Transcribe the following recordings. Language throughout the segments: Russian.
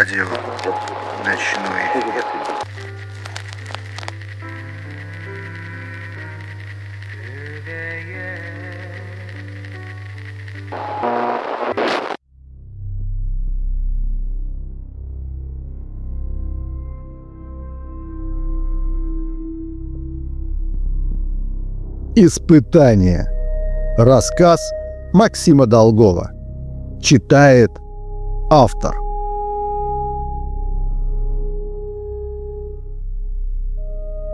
радио «Ночной». Испытание. Рассказ Максима Долгова. Читает автор.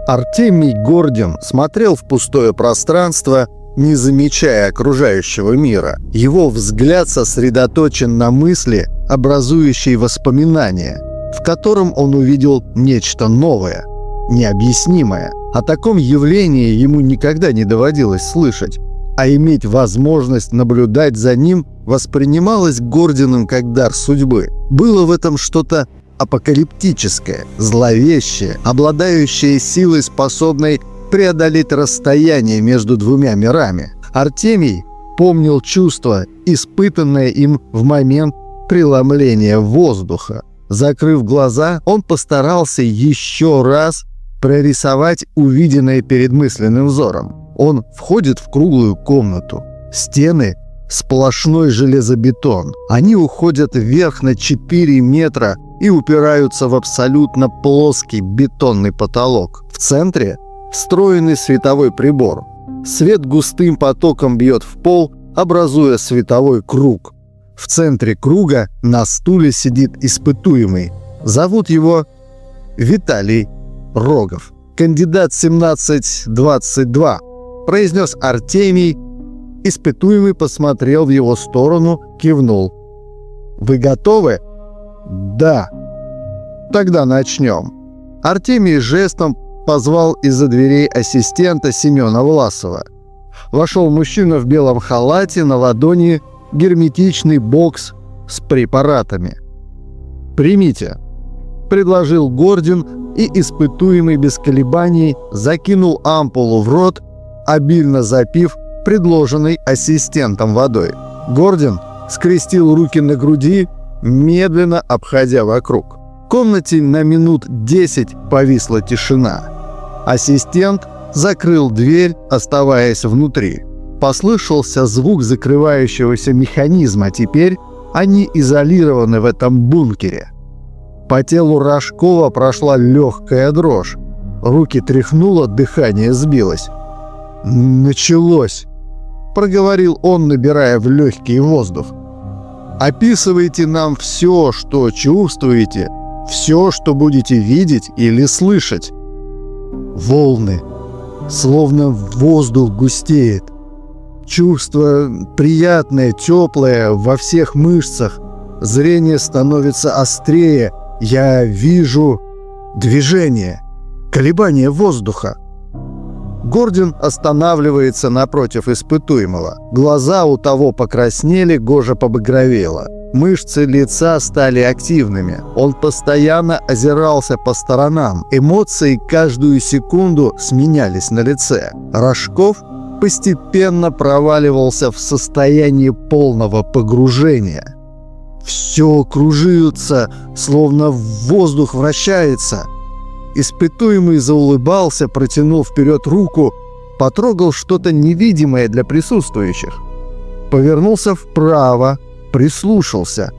Артемий Гордин смотрел в пустое пространство, не замечая окружающего мира. Его взгляд сосредоточен на мысли, образующей воспоминания, в котором он увидел нечто новое, необъяснимое. О таком явлении ему никогда не доводилось слышать, а иметь возможность наблюдать за ним воспринималось Гординым как дар судьбы. Было в этом что-то апокалиптическое, зловещее, обладающее силой, способной преодолеть расстояние между двумя мирами. Артемий помнил чувство, испытанное им в момент преломления воздуха. Закрыв глаза, он постарался еще раз прорисовать увиденное перед мысленным взором. Он входит в круглую комнату. Стены – сплошной железобетон. Они уходят вверх на 4 метра и упираются в абсолютно плоский бетонный потолок. В центре – встроенный световой прибор. Свет густым потоком бьет в пол, образуя световой круг. В центре круга на стуле сидит испытуемый. Зовут его Виталий Рогов. Кандидат 1722, произнес Артемий. Испытуемый посмотрел в его сторону, кивнул. «Вы готовы?» «Да». «Тогда начнем». Артемий жестом позвал из-за дверей ассистента Семена Власова. Вошел мужчина в белом халате, на ладони герметичный бокс с препаратами. «Примите», — предложил Гордин, и испытуемый без колебаний закинул ампулу в рот, обильно запив предложенной ассистентом водой. Гордин скрестил руки на груди, медленно обходя вокруг. В комнате на минут 10 повисла тишина. Ассистент закрыл дверь, оставаясь внутри. Послышался звук закрывающегося механизма. Теперь они изолированы в этом бункере. По телу Рожкова прошла легкая дрожь. Руки тряхнуло, дыхание сбилось. «Началось!» – проговорил он, набирая в легкий воздух. «Описывайте нам все, что чувствуете, все, что будете видеть или слышать. Волны, словно воздух густеет. Чувство приятное, теплое во всех мышцах. Зрение становится острее – я вижу движение, колебание воздуха. Гордин останавливается напротив испытуемого. Глаза у того покраснели, кожа побагровела. Мышцы лица стали активными. Он постоянно озирался по сторонам. Эмоции каждую секунду сменялись на лице. Рожков постепенно проваливался в состояние полного погружения. Все кружится, словно воздух вращается. Испытуемый заулыбался, протянул вперед руку, потрогал что-то невидимое для присутствующих. Повернулся вправо, прислушался.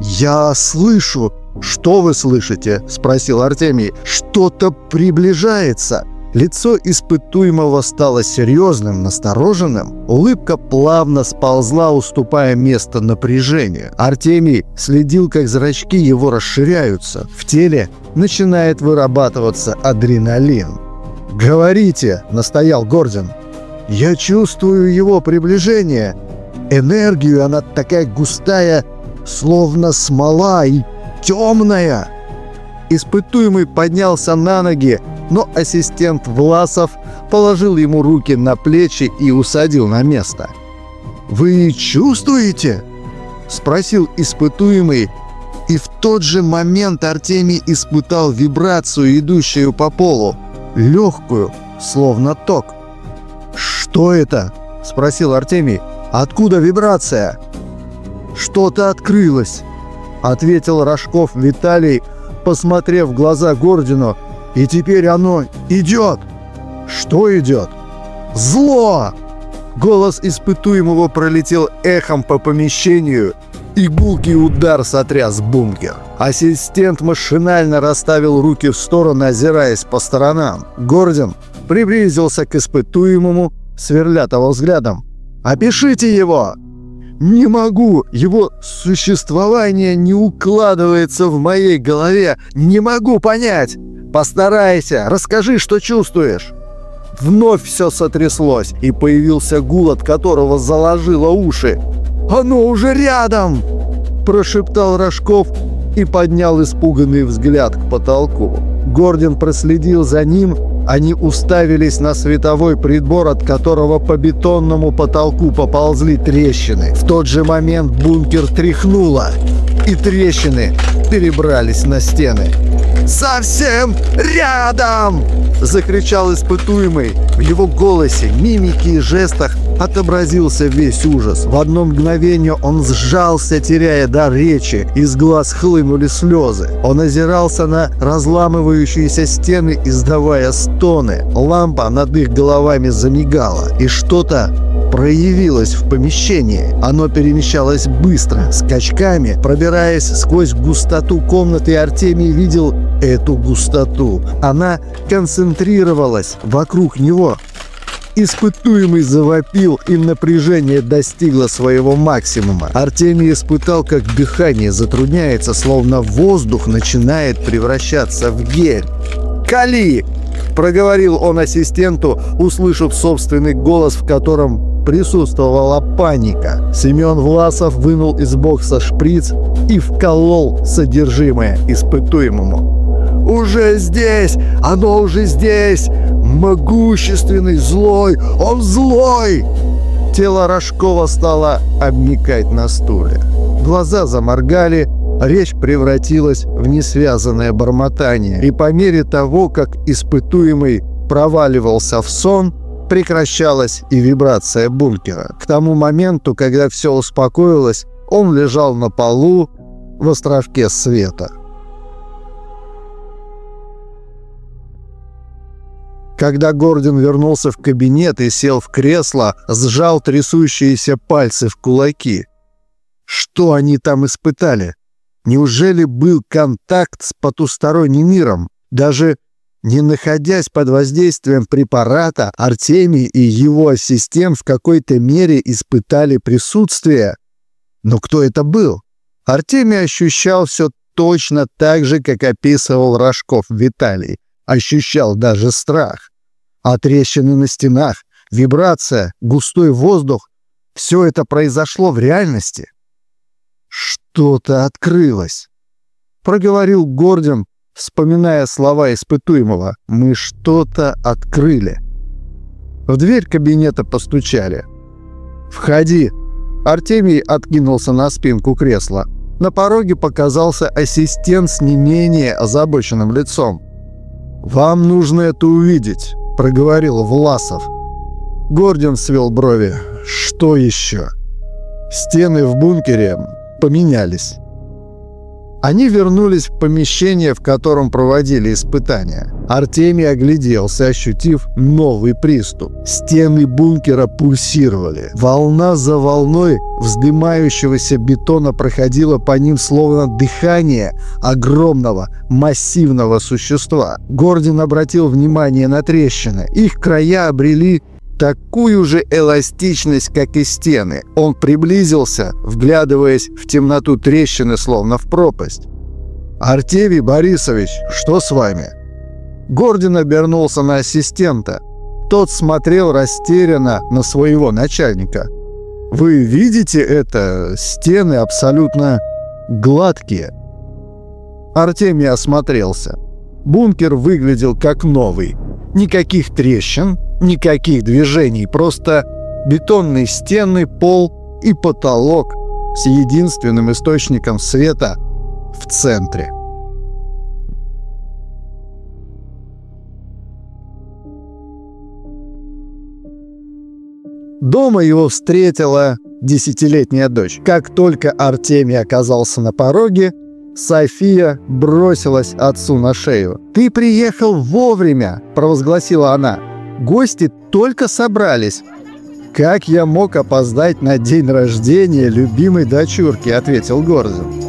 «Я слышу!» «Что вы слышите?» – спросил Артемий. «Что-то приближается!» Лицо испытуемого стало серьезным, настороженным. Улыбка плавно сползла, уступая место напряжению. Артемий следил, как зрачки его расширяются. В теле начинает вырабатываться адреналин. «Говорите!» – настоял Гордин. «Я чувствую его приближение. Энергию, она такая густая, словно смола и темная!» Испытуемый поднялся на ноги, но ассистент Власов положил ему руки на плечи и усадил на место. «Вы чувствуете?» – спросил испытуемый, и в тот же момент Артемий испытал вибрацию, идущую по полу, легкую, словно ток. «Что это?» – спросил Артемий. «Откуда вибрация?» «Что-то открылось. — ответил Рожков Виталий, посмотрев в глаза Гордину. «И теперь оно идет!» «Что идет?» «Зло!» Голос испытуемого пролетел эхом по помещению, и гулкий удар сотряс бункер. Ассистент машинально расставил руки в сторону, озираясь по сторонам. Гордин приблизился к испытуемому, сверля того взглядом. «Опишите его!» «Не могу! Его существование не укладывается в моей голове! Не могу понять! Постарайся! Расскажи, что чувствуешь!» Вновь все сотряслось, и появился гул, от которого заложило уши. «Оно уже рядом!» – прошептал Рожков и поднял испуганный взгляд к потолку. Гордин проследил за ним, они уставились на световой прибор, от которого по бетонному потолку поползли трещины. В тот же момент бункер тряхнуло, и трещины перебрались на стены. «Совсем рядом!» – закричал испытуемый. В его голосе, мимике и жестах отобразился весь ужас. В одно мгновение он сжался, теряя дар речи. Из глаз хлынули слезы. Он озирался на разламывающиеся стены, издавая стоны. Лампа над их головами замигала. И что-то проявилось в помещении. Оно перемещалось быстро, скачками, пробираясь сквозь густоту комнаты, Артемий видел эту густоту. Она концентрировалась вокруг него. Испытуемый завопил, и напряжение достигло своего максимума. Артемий испытал, как дыхание затрудняется, словно воздух начинает превращаться в гель. «Кали!» – проговорил он ассистенту, услышав собственный голос, в котором присутствовала паника. Семен Власов вынул из бокса шприц и вколол содержимое испытуемому. «Уже здесь! Оно уже здесь! Могущественный, злой! Он злой!» Тело Рожкова стало обмикать на стуле. Глаза заморгали, речь превратилась в несвязанное бормотание. И по мере того, как испытуемый проваливался в сон, прекращалась и вибрация бункера. К тому моменту, когда все успокоилось, он лежал на полу в островке света. Когда Гордон вернулся в кабинет и сел в кресло, сжал трясущиеся пальцы в кулаки. Что они там испытали? Неужели был контакт с потусторонним миром? Даже не находясь под воздействием препарата, Артемий и его ассистент в какой-то мере испытали присутствие. Но кто это был? Артемий ощущал все точно так же, как описывал Рожков Виталий ощущал даже страх. А трещины на стенах, вибрация, густой воздух — все это произошло в реальности. «Что-то открылось», — проговорил Гордон, вспоминая слова испытуемого. «Мы что-то открыли». В дверь кабинета постучали. «Входи!» Артемий откинулся на спинку кресла. На пороге показался ассистент с не менее озабоченным лицом. «Вам нужно это увидеть», — проговорил Власов. Гордон свел брови. «Что еще?» Стены в бункере поменялись. Они вернулись в помещение, в котором проводили испытания. Артемий огляделся, ощутив новый приступ. Стены бункера пульсировали. Волна за волной вздымающегося бетона проходила по ним словно дыхание огромного массивного существа. Гордин обратил внимание на трещины. Их края обрели такую же эластичность, как и стены. Он приблизился, вглядываясь в темноту трещины, словно в пропасть. «Артевий Борисович, что с вами?» Гордин обернулся на ассистента. Тот смотрел растерянно на своего начальника. «Вы видите это? Стены абсолютно гладкие». Артемий осмотрелся. Бункер выглядел как новый. Никаких трещин, никаких движений, просто бетонные стены, пол и потолок с единственным источником света в центре. Дома его встретила десятилетняя дочь. Как только Артемий оказался на пороге, София бросилась отцу на шею. «Ты приехал вовремя!» – провозгласила она. «Гости только собрались». «Как я мог опоздать на день рождения любимой дочурки?» – ответил Гордон.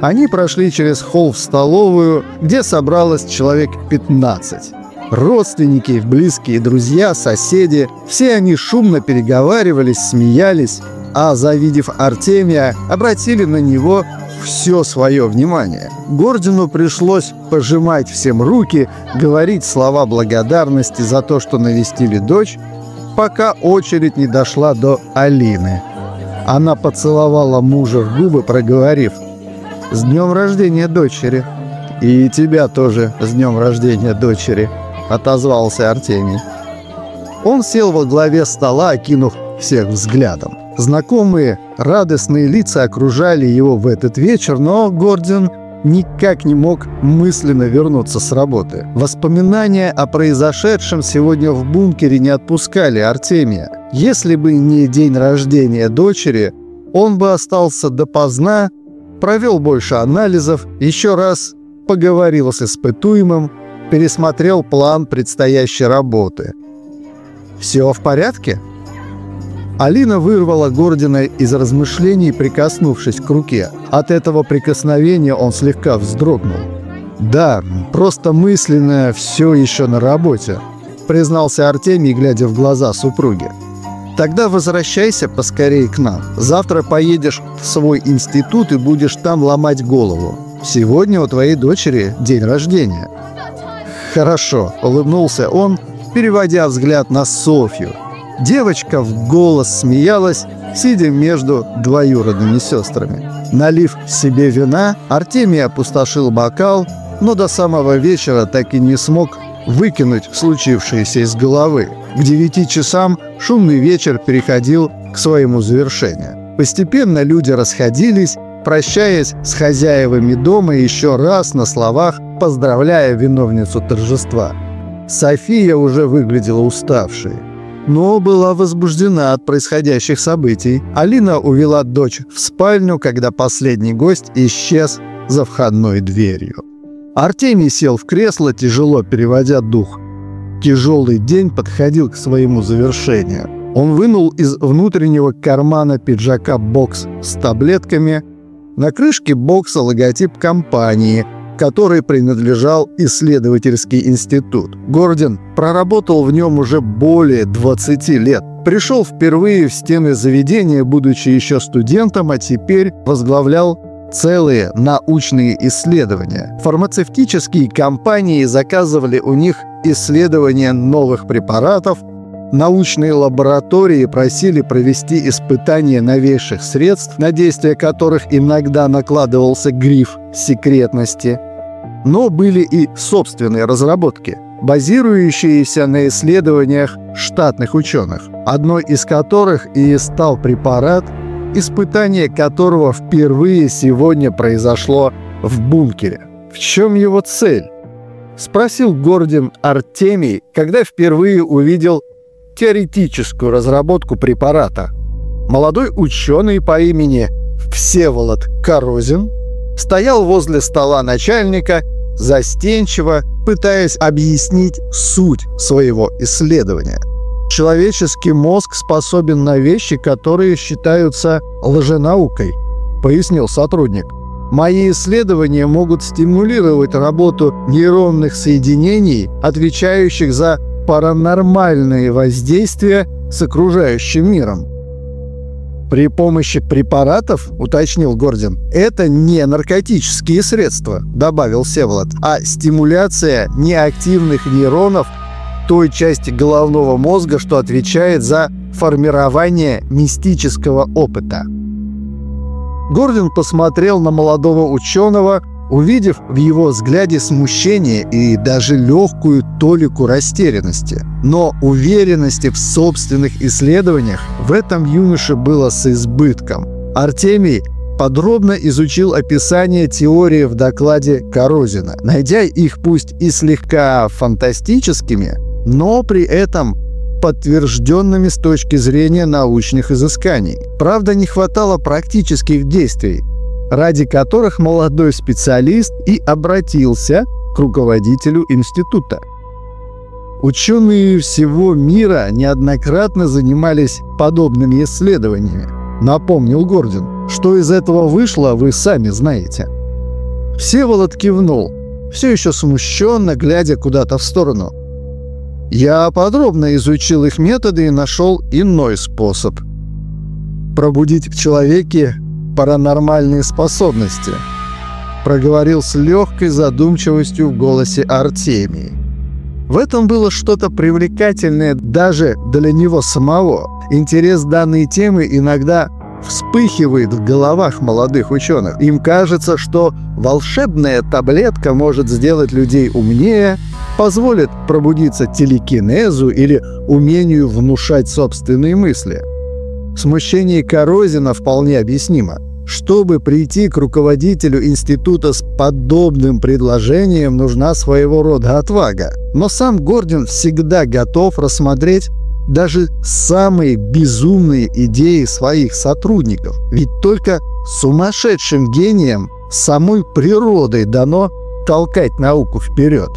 Они прошли через холл в столовую, где собралось человек 15. Родственники, близкие друзья, соседи – все они шумно переговаривались, смеялись, а, завидев Артемия, обратили на него все свое внимание. Гордину пришлось пожимать всем руки, говорить слова благодарности за то, что навестили дочь, пока очередь не дошла до Алины. Она поцеловала мужа в губы, проговорив «С днем рождения дочери!» «И тебя тоже с днем рождения дочери!» — отозвался Артемий. Он сел во главе стола, окинув всех взглядом. Знакомые, радостные лица окружали его в этот вечер, но Гордон никак не мог мысленно вернуться с работы. Воспоминания о произошедшем сегодня в бункере не отпускали Артемия. Если бы не день рождения дочери, он бы остался допоздна, провел больше анализов, еще раз поговорил с испытуемым, пересмотрел план предстоящей работы. «Все в порядке?» Алина вырвала Гордина из размышлений, прикоснувшись к руке. От этого прикосновения он слегка вздрогнул. «Да, просто мысленно все еще на работе», — признался Артемий, глядя в глаза супруги. «Тогда возвращайся поскорее к нам. Завтра поедешь в свой институт и будешь там ломать голову. Сегодня у твоей дочери день рождения». «Хорошо», — улыбнулся он, переводя взгляд на Софью, Девочка в голос смеялась, сидя между двоюродными сестрами. Налив себе вина, Артемий опустошил бокал, но до самого вечера так и не смог выкинуть случившееся из головы. К девяти часам шумный вечер переходил к своему завершению. Постепенно люди расходились, прощаясь с хозяевами дома еще раз на словах, поздравляя виновницу торжества. София уже выглядела уставшей но была возбуждена от происходящих событий. Алина увела дочь в спальню, когда последний гость исчез за входной дверью. Артемий сел в кресло, тяжело переводя дух. Тяжелый день подходил к своему завершению. Он вынул из внутреннего кармана пиджака бокс с таблетками. На крышке бокса логотип компании – которой принадлежал исследовательский институт. Гордон проработал в нем уже более 20 лет. Пришел впервые в стены заведения, будучи еще студентом, а теперь возглавлял целые научные исследования. Фармацевтические компании заказывали у них исследования новых препаратов, Научные лаборатории просили провести испытания новейших средств, на действие которых иногда накладывался гриф секретности. Но были и собственные разработки, базирующиеся на исследованиях штатных ученых, одной из которых и стал препарат, испытание которого впервые сегодня произошло в бункере. В чем его цель? Спросил Гордин Артемий, когда впервые увидел теоретическую разработку препарата. Молодой ученый по имени Всеволод Корозин стоял возле стола начальника, застенчиво пытаясь объяснить суть своего исследования. Человеческий мозг способен на вещи, которые считаются лженаукой, пояснил сотрудник. Мои исследования могут стимулировать работу нейронных соединений, отвечающих за паранормальные воздействия с окружающим миром. При помощи препаратов, уточнил Гордин, это не наркотические средства, добавил Севолод, а стимуляция неактивных нейронов той части головного мозга, что отвечает за формирование мистического опыта. Гордин посмотрел на молодого ученого, увидев в его взгляде смущение и даже легкую толику растерянности. Но уверенности в собственных исследованиях в этом юноше было с избытком. Артемий подробно изучил описание теории в докладе Корозина, найдя их пусть и слегка фантастическими, но при этом подтвержденными с точки зрения научных изысканий. Правда, не хватало практических действий, ради которых молодой специалист и обратился к руководителю института. Ученые всего мира неоднократно занимались подобными исследованиями. Напомнил Гордин. Что из этого вышло, вы сами знаете. Всеволод кивнул, все еще смущенно, глядя куда-то в сторону. Я подробно изучил их методы и нашел иной способ. Пробудить в человеке паранормальные способности, проговорил с легкой задумчивостью в голосе Артемии. В этом было что-то привлекательное даже для него самого. Интерес данной темы иногда вспыхивает в головах молодых ученых. Им кажется, что волшебная таблетка может сделать людей умнее, позволит пробудиться телекинезу или умению внушать собственные мысли. Смущение Корозина вполне объяснимо. Чтобы прийти к руководителю института с подобным предложением, нужна своего рода отвага. Но сам Гордин всегда готов рассмотреть даже самые безумные идеи своих сотрудников. Ведь только сумасшедшим гением самой природой дано толкать науку вперед.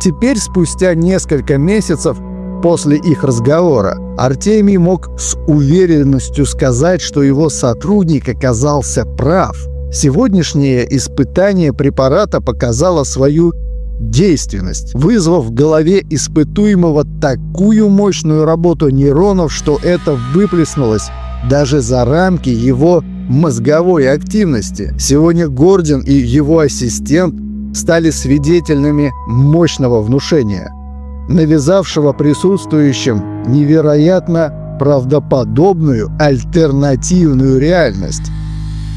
Теперь, спустя несколько месяцев, После их разговора Артемий мог с уверенностью сказать, что его сотрудник оказался прав. Сегодняшнее испытание препарата показало свою действенность, вызвав в голове испытуемого такую мощную работу нейронов, что это выплеснулось даже за рамки его мозговой активности. Сегодня Гордон и его ассистент стали свидетелями мощного внушения – навязавшего присутствующим невероятно правдоподобную альтернативную реальность.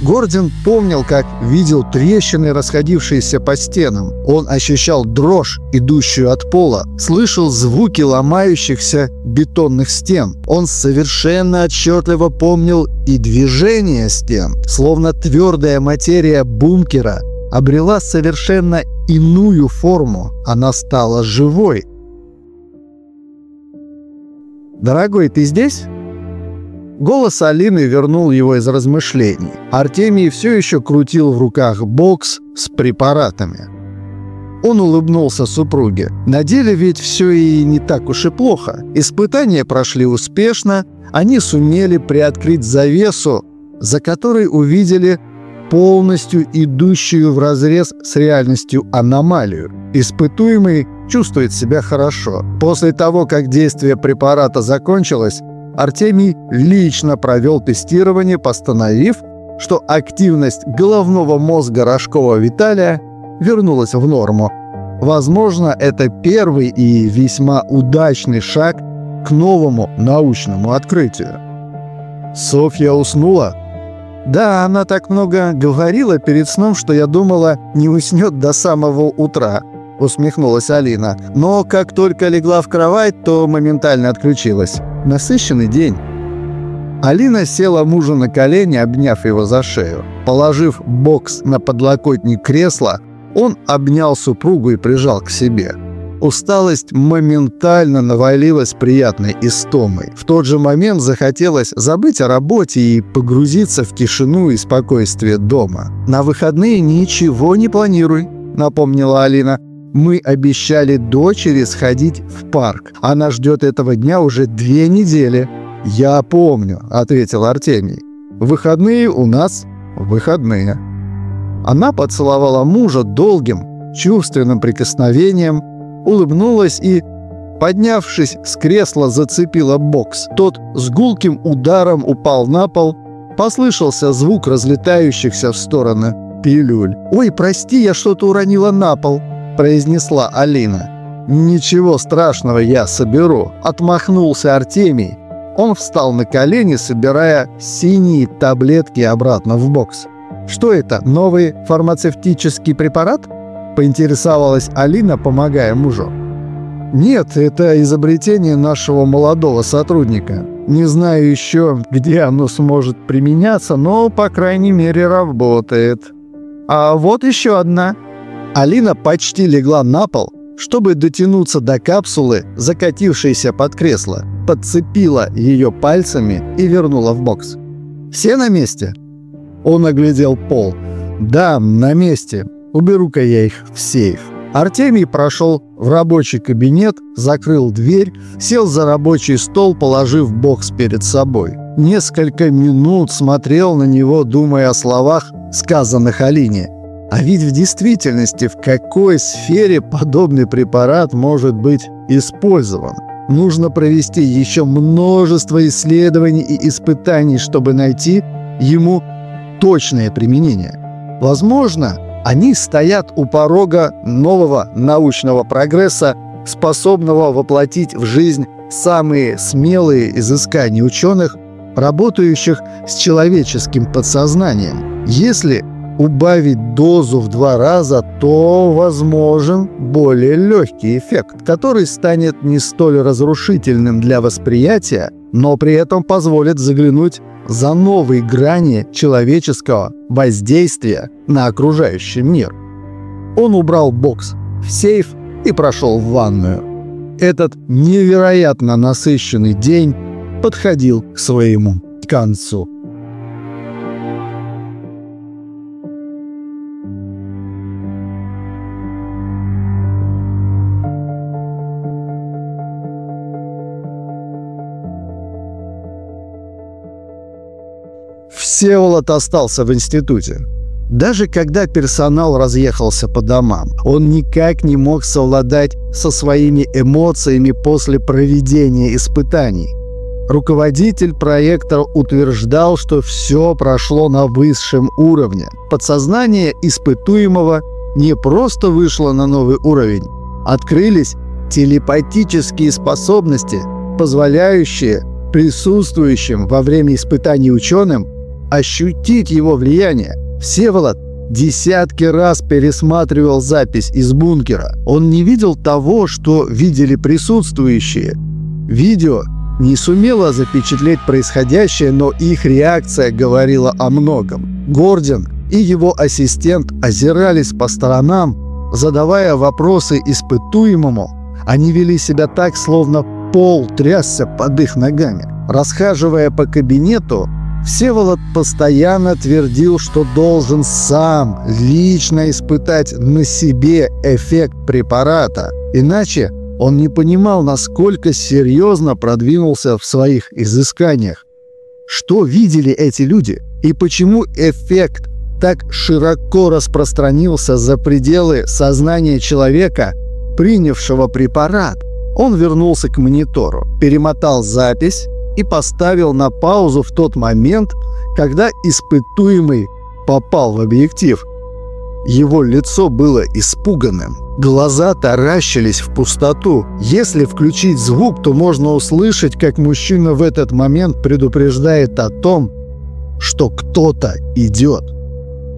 Гордин помнил, как видел трещины, расходившиеся по стенам. Он ощущал дрожь, идущую от пола, слышал звуки ломающихся бетонных стен. Он совершенно отчетливо помнил и движение стен, словно твердая материя бункера обрела совершенно иную форму. Она стала живой, «Дорогой, ты здесь?» Голос Алины вернул его из размышлений. Артемий все еще крутил в руках бокс с препаратами. Он улыбнулся супруге. На деле ведь все и не так уж и плохо. Испытания прошли успешно, они сумели приоткрыть завесу, за которой увидели полностью идущую вразрез с реальностью аномалию. Испытуемый чувствует себя хорошо. После того, как действие препарата закончилось, Артемий лично провел тестирование, постановив, что активность головного мозга Рожкова Виталия вернулась в норму. Возможно, это первый и весьма удачный шаг к новому научному открытию. Софья уснула. Да, она так много говорила перед сном, что я думала, не уснет до самого утра –— усмехнулась Алина. Но как только легла в кровать, то моментально отключилась. Насыщенный день. Алина села мужу на колени, обняв его за шею. Положив бокс на подлокотник кресла, он обнял супругу и прижал к себе. Усталость моментально навалилась приятной истомой. В тот же момент захотелось забыть о работе и погрузиться в тишину и спокойствие дома. «На выходные ничего не планируй», — напомнила Алина. Мы обещали дочери сходить в парк. Она ждет этого дня уже две недели. «Я помню», — ответил Артемий. «Выходные у нас выходные». Она поцеловала мужа долгим, чувственным прикосновением, улыбнулась и, поднявшись с кресла, зацепила бокс. Тот с гулким ударом упал на пол, послышался звук разлетающихся в стороны пилюль. «Ой, прости, я что-то уронила на пол», произнесла Алина. «Ничего страшного, я соберу», — отмахнулся Артемий. Он встал на колени, собирая синие таблетки обратно в бокс. «Что это, новый фармацевтический препарат?» — поинтересовалась Алина, помогая мужу. «Нет, это изобретение нашего молодого сотрудника. Не знаю еще, где оно сможет применяться, но, по крайней мере, работает». «А вот еще одна», Алина почти легла на пол, Чтобы дотянуться до капсулы, закатившейся под кресло, подцепила ее пальцами и вернула в бокс. «Все на месте?» Он оглядел пол. «Да, на месте. Уберу-ка я их в сейф». Артемий прошел в рабочий кабинет, закрыл дверь, сел за рабочий стол, положив бокс перед собой. Несколько минут смотрел на него, думая о словах, сказанных Алине. А ведь в действительности в какой сфере подобный препарат может быть использован? Нужно провести еще множество исследований и испытаний, чтобы найти ему точное применение. Возможно, они стоят у порога нового научного прогресса, способного воплотить в жизнь самые смелые изыскания ученых, работающих с человеческим подсознанием. Если убавить дозу в два раза, то возможен более легкий эффект, который станет не столь разрушительным для восприятия, но при этом позволит заглянуть за новые грани человеческого воздействия на окружающий мир. Он убрал бокс в сейф и прошел в ванную. Этот невероятно насыщенный день подходил к своему концу. Всеволод остался в институте. Даже когда персонал разъехался по домам, он никак не мог совладать со своими эмоциями после проведения испытаний. Руководитель проекта утверждал, что все прошло на высшем уровне. Подсознание испытуемого не просто вышло на новый уровень, открылись телепатические способности, позволяющие присутствующим во время испытаний ученым ощутить его влияние. Всеволод десятки раз пересматривал запись из бункера. Он не видел того, что видели присутствующие. Видео не сумело запечатлеть происходящее, но их реакция говорила о многом. Гордин и его ассистент озирались по сторонам, задавая вопросы испытуемому. Они вели себя так, словно пол трясся под их ногами. Расхаживая по кабинету, Всеволод постоянно твердил, что должен сам лично испытать на себе эффект препарата, иначе он не понимал, насколько серьезно продвинулся в своих изысканиях. Что видели эти люди и почему эффект так широко распространился за пределы сознания человека, принявшего препарат? Он вернулся к монитору, перемотал запись и поставил на паузу в тот момент, когда испытуемый попал в объектив. Его лицо было испуганным. Глаза таращились в пустоту. Если включить звук, то можно услышать, как мужчина в этот момент предупреждает о том, что кто-то идет.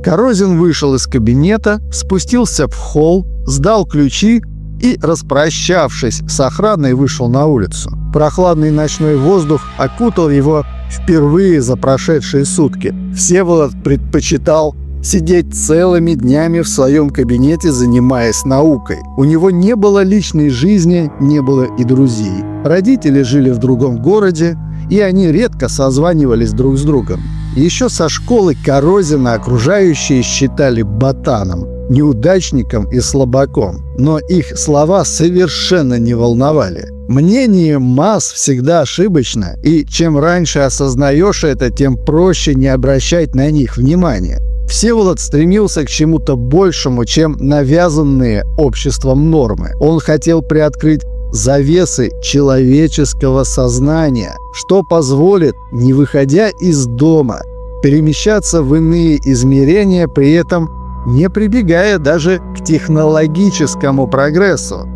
Корозин вышел из кабинета, спустился в холл, сдал ключи и, распрощавшись с охраной, вышел на улицу. Прохладный ночной воздух окутал его впервые за прошедшие сутки. Всеволод предпочитал сидеть целыми днями в своем кабинете, занимаясь наукой. У него не было личной жизни, не было и друзей. Родители жили в другом городе, и они редко созванивались друг с другом. Еще со школы Корозина окружающие считали ботаном – неудачником и слабаком, но их слова совершенно не волновали. Мнение масс всегда ошибочно, и чем раньше осознаешь это, тем проще не обращать на них внимания. Всеволод стремился к чему-то большему, чем навязанные обществом нормы. Он хотел приоткрыть завесы человеческого сознания, что позволит, не выходя из дома, перемещаться в иные измерения, при этом не прибегая даже к технологическому прогрессу.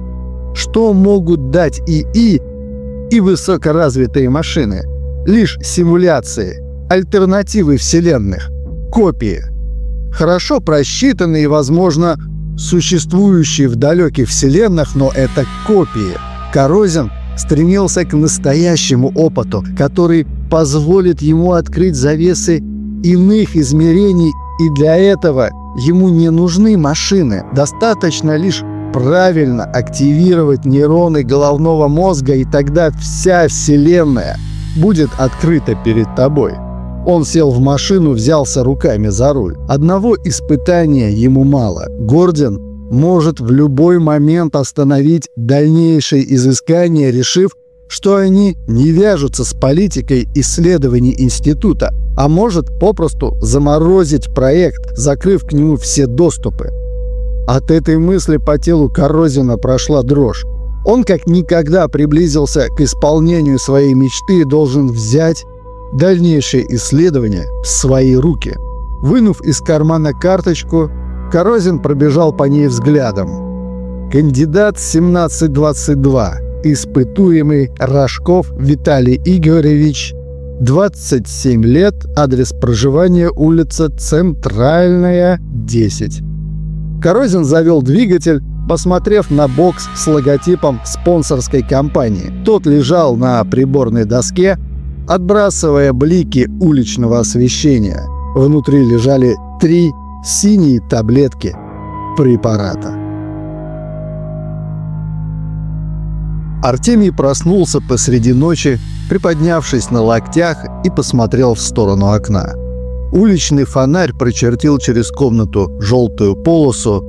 Что могут дать ИИ и высокоразвитые машины? Лишь симуляции, альтернативы вселенных, копии. Хорошо просчитанные, возможно, существующие в далеких вселенных, но это копии. Корозин стремился к настоящему опыту, который позволит ему открыть завесы иных измерений, и для этого Ему не нужны машины, достаточно лишь правильно активировать нейроны головного мозга, и тогда вся Вселенная будет открыта перед тобой. Он сел в машину, взялся руками за руль. Одного испытания ему мало. Гордон может в любой момент остановить дальнейшие изыскания, решив, что они не вяжутся с политикой исследований института, а может попросту заморозить проект, закрыв к нему все доступы. От этой мысли по телу Коррозина прошла дрожь. Он как никогда приблизился к исполнению своей мечты и должен взять дальнейшее исследование в свои руки. Вынув из кармана карточку, Корозин пробежал по ней взглядом. Кандидат 1722, испытуемый Рожков Виталий Игоревич, 27 лет, адрес проживания улица Центральная, 10. Корозин завел двигатель, посмотрев на бокс с логотипом спонсорской компании. Тот лежал на приборной доске, отбрасывая блики уличного освещения. Внутри лежали три синие таблетки препарата. Артемий проснулся посреди ночи, приподнявшись на локтях и посмотрел в сторону окна. Уличный фонарь прочертил через комнату желтую полосу,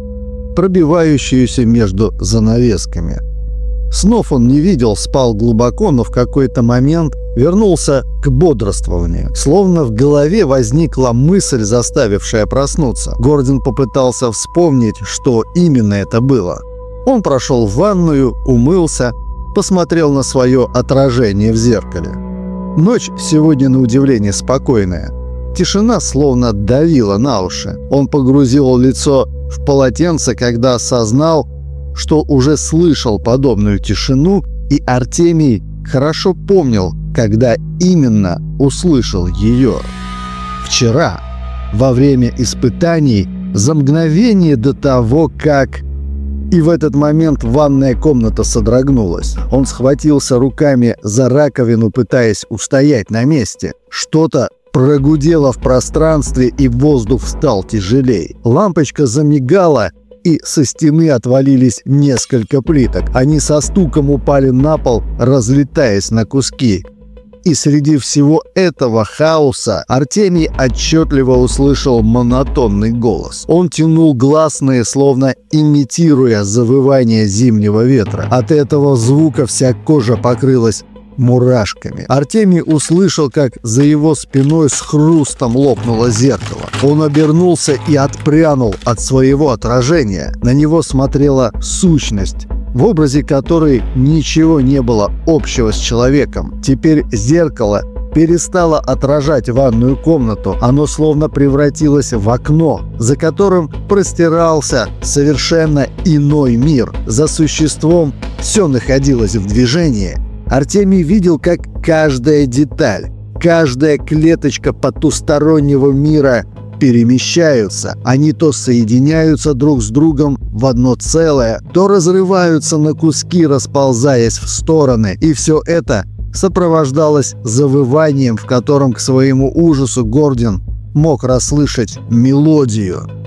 пробивающуюся между занавесками. Снов он не видел, спал глубоко, но в какой-то момент вернулся к бодрствованию. Словно в голове возникла мысль, заставившая проснуться. Гордон попытался вспомнить, что именно это было. Он прошел в ванную, умылся, посмотрел на свое отражение в зеркале. Ночь сегодня на удивление спокойная. Тишина словно давила на уши. Он погрузил лицо в полотенце, когда осознал, что уже слышал подобную тишину, и Артемий хорошо помнил, когда именно услышал ее. Вчера, во время испытаний, за мгновение до того, как... И в этот момент ванная комната содрогнулась. Он схватился руками за раковину, пытаясь устоять на месте. Что-то прогудело в пространстве, и воздух стал тяжелей. Лампочка замигала, и со стены отвалились несколько плиток. Они со стуком упали на пол, разлетаясь на куски. И среди всего этого хаоса Артемий отчетливо услышал монотонный голос. Он тянул гласные, словно имитируя завывание зимнего ветра. От этого звука вся кожа покрылась мурашками. Артемий услышал, как за его спиной с хрустом лопнуло зеркало. Он обернулся и отпрянул от своего отражения. На него смотрела сущность, в образе которой ничего не было общего с человеком. Теперь зеркало перестало отражать ванную комнату. Оно словно превратилось в окно, за которым простирался совершенно иной мир. За существом все находилось в движении. Артемий видел, как каждая деталь, каждая клеточка потустороннего мира перемещаются. Они то соединяются друг с другом в одно целое, то разрываются на куски, расползаясь в стороны. И все это сопровождалось завыванием, в котором к своему ужасу Гордон мог расслышать мелодию.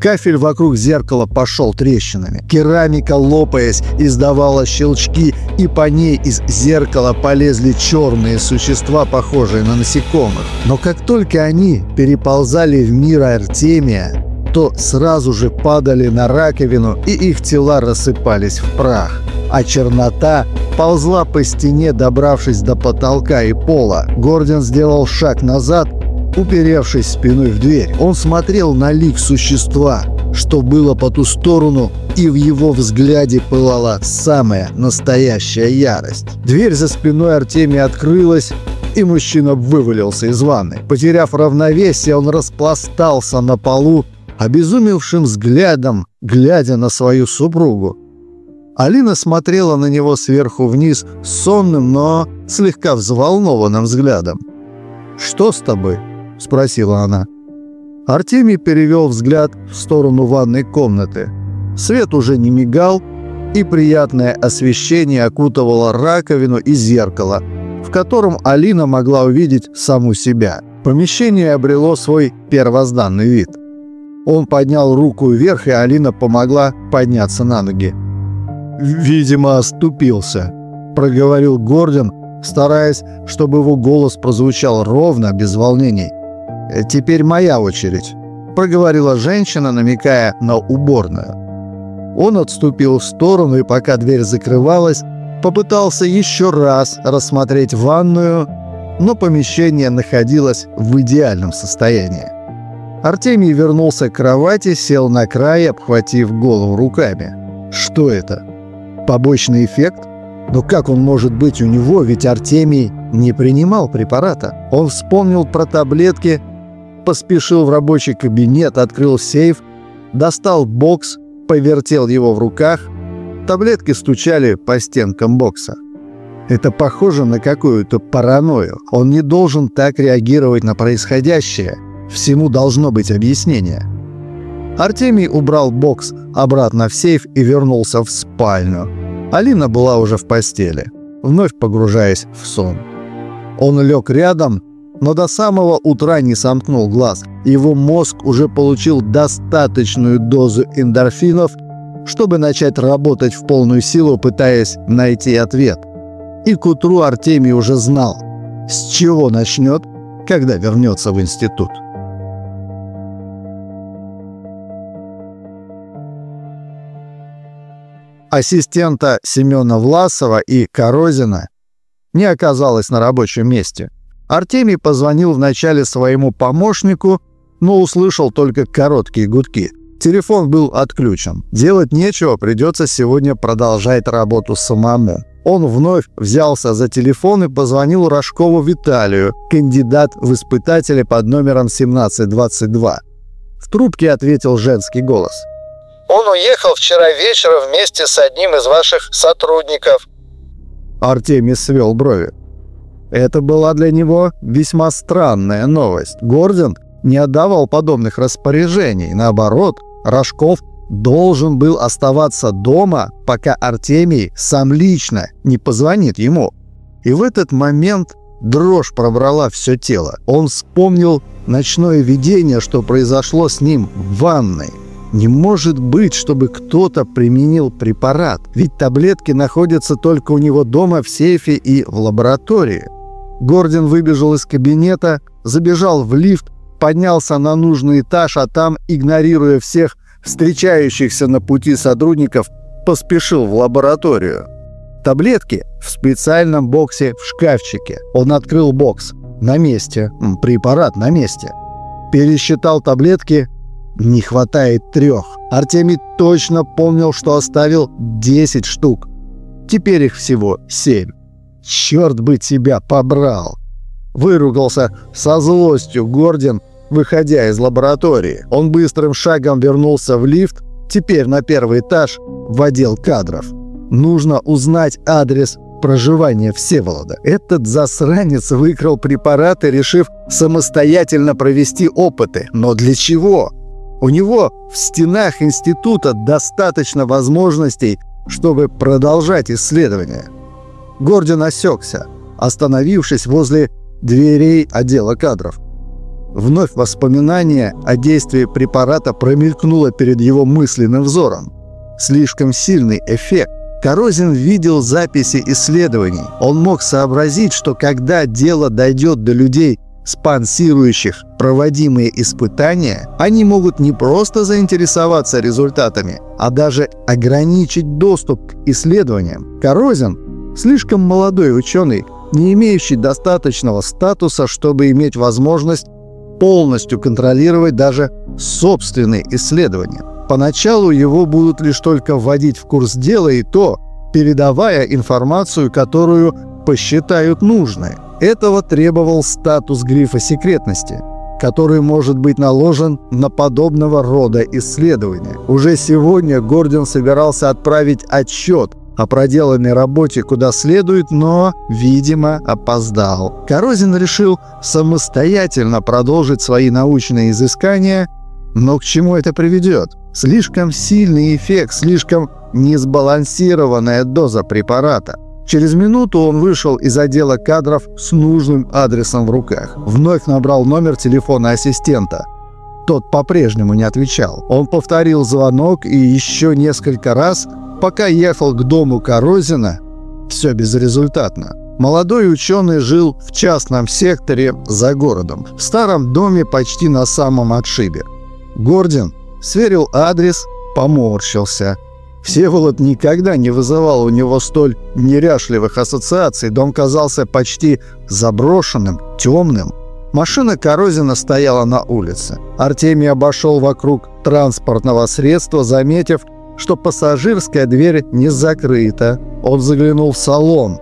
Кафель вокруг зеркала пошел трещинами. Керамика, лопаясь, издавала щелчки, и по ней из зеркала полезли черные существа, похожие на насекомых. Но как только они переползали в мир Артемия, то сразу же падали на раковину, и их тела рассыпались в прах. А чернота ползла по стене, добравшись до потолка и пола. Гордон сделал шаг назад, уперевшись спиной в дверь. Он смотрел на лик существа, что было по ту сторону, и в его взгляде пылала самая настоящая ярость. Дверь за спиной Артемия открылась, и мужчина вывалился из ванны. Потеряв равновесие, он распластался на полу, обезумевшим взглядом, глядя на свою супругу. Алина смотрела на него сверху вниз сонным, но слегка взволнованным взглядом. «Что с тобой?» – спросила она. Артемий перевел взгляд в сторону ванной комнаты. Свет уже не мигал, и приятное освещение окутывало раковину и зеркало, в котором Алина могла увидеть саму себя. Помещение обрело свой первозданный вид. Он поднял руку вверх, и Алина помогла подняться на ноги. «Видимо, оступился», — проговорил Гордон, стараясь, чтобы его голос прозвучал ровно, без волнений. «Э, «Теперь моя очередь», — проговорила женщина, намекая на уборную. Он отступил в сторону, и пока дверь закрывалась, попытался еще раз рассмотреть ванную, но помещение находилось в идеальном состоянии. Артемий вернулся к кровати, сел на край, обхватив голову руками. Что это? Побочный эффект? Но как он может быть у него, ведь Артемий не принимал препарата. Он вспомнил про таблетки, поспешил в рабочий кабинет, открыл сейф, достал бокс, повертел его в руках. Таблетки стучали по стенкам бокса. Это похоже на какую-то паранойю. Он не должен так реагировать на происходящее. Всему должно быть объяснение. Артемий убрал бокс обратно в сейф и вернулся в спальню. Алина была уже в постели, вновь погружаясь в сон. Он лег рядом, но до самого утра не сомкнул глаз. Его мозг уже получил достаточную дозу эндорфинов, чтобы начать работать в полную силу, пытаясь найти ответ. И к утру Артемий уже знал, с чего начнет, когда вернется в институт. Ассистента Семена Власова и Корозина не оказалось на рабочем месте. Артемий позвонил вначале своему помощнику, но услышал только короткие гудки. Телефон был отключен. Делать нечего, придется сегодня продолжать работу самому. Он вновь взялся за телефон и позвонил Рожкову Виталию, кандидат в испытатели под номером 1722. В трубке ответил женский голос – он уехал вчера вечером вместе с одним из ваших сотрудников». Артемий свел брови. Это была для него весьма странная новость. Гордон не отдавал подобных распоряжений. Наоборот, Рожков должен был оставаться дома, пока Артемий сам лично не позвонит ему. И в этот момент дрожь пробрала все тело. Он вспомнил ночное видение, что произошло с ним в ванной. Не может быть, чтобы кто-то применил препарат, ведь таблетки находятся только у него дома в сейфе и в лаборатории. Гордон выбежал из кабинета, забежал в лифт, поднялся на нужный этаж, а там, игнорируя всех встречающихся на пути сотрудников, поспешил в лабораторию. Таблетки в специальном боксе в шкафчике. Он открыл бокс. На месте. Препарат на месте. Пересчитал таблетки, не хватает трех. Артемий точно помнил, что оставил 10 штук. Теперь их всего 7. Черт бы тебя побрал! Выругался со злостью Гордин, выходя из лаборатории. Он быстрым шагом вернулся в лифт, теперь на первый этаж, в отдел кадров. Нужно узнать адрес проживания Всеволода. Этот засранец выкрал препараты, решив самостоятельно провести опыты. Но для чего? У него в стенах института достаточно возможностей, чтобы продолжать исследования. Гордон осекся, остановившись возле дверей отдела кадров. Вновь воспоминание о действии препарата промелькнуло перед его мысленным взором. Слишком сильный эффект. Корозин видел записи исследований. Он мог сообразить, что когда дело дойдет до людей спонсирующих проводимые испытания, они могут не просто заинтересоваться результатами, а даже ограничить доступ к исследованиям. Корозин – слишком молодой ученый, не имеющий достаточного статуса, чтобы иметь возможность полностью контролировать даже собственные исследования. Поначалу его будут лишь только вводить в курс дела и то, передавая информацию, которую посчитают нужной. Этого требовал статус грифа секретности, который может быть наложен на подобного рода исследования. Уже сегодня Гордон собирался отправить отчет о проделанной работе куда следует, но, видимо, опоздал. Корозин решил самостоятельно продолжить свои научные изыскания, но к чему это приведет? Слишком сильный эффект, слишком несбалансированная доза препарата – Через минуту он вышел из отдела кадров с нужным адресом в руках. Вновь набрал номер телефона ассистента. Тот по-прежнему не отвечал. Он повторил звонок и еще несколько раз, пока ехал к дому Корозина, все безрезультатно. Молодой ученый жил в частном секторе за городом, в старом доме почти на самом отшибе. Гордин сверил адрес, поморщился. Всеволод никогда не вызывал у него столь неряшливых ассоциаций, дом казался почти заброшенным, темным. Машина Корозина стояла на улице. Артемий обошел вокруг транспортного средства, заметив, что пассажирская дверь не закрыта. Он заглянул в салон.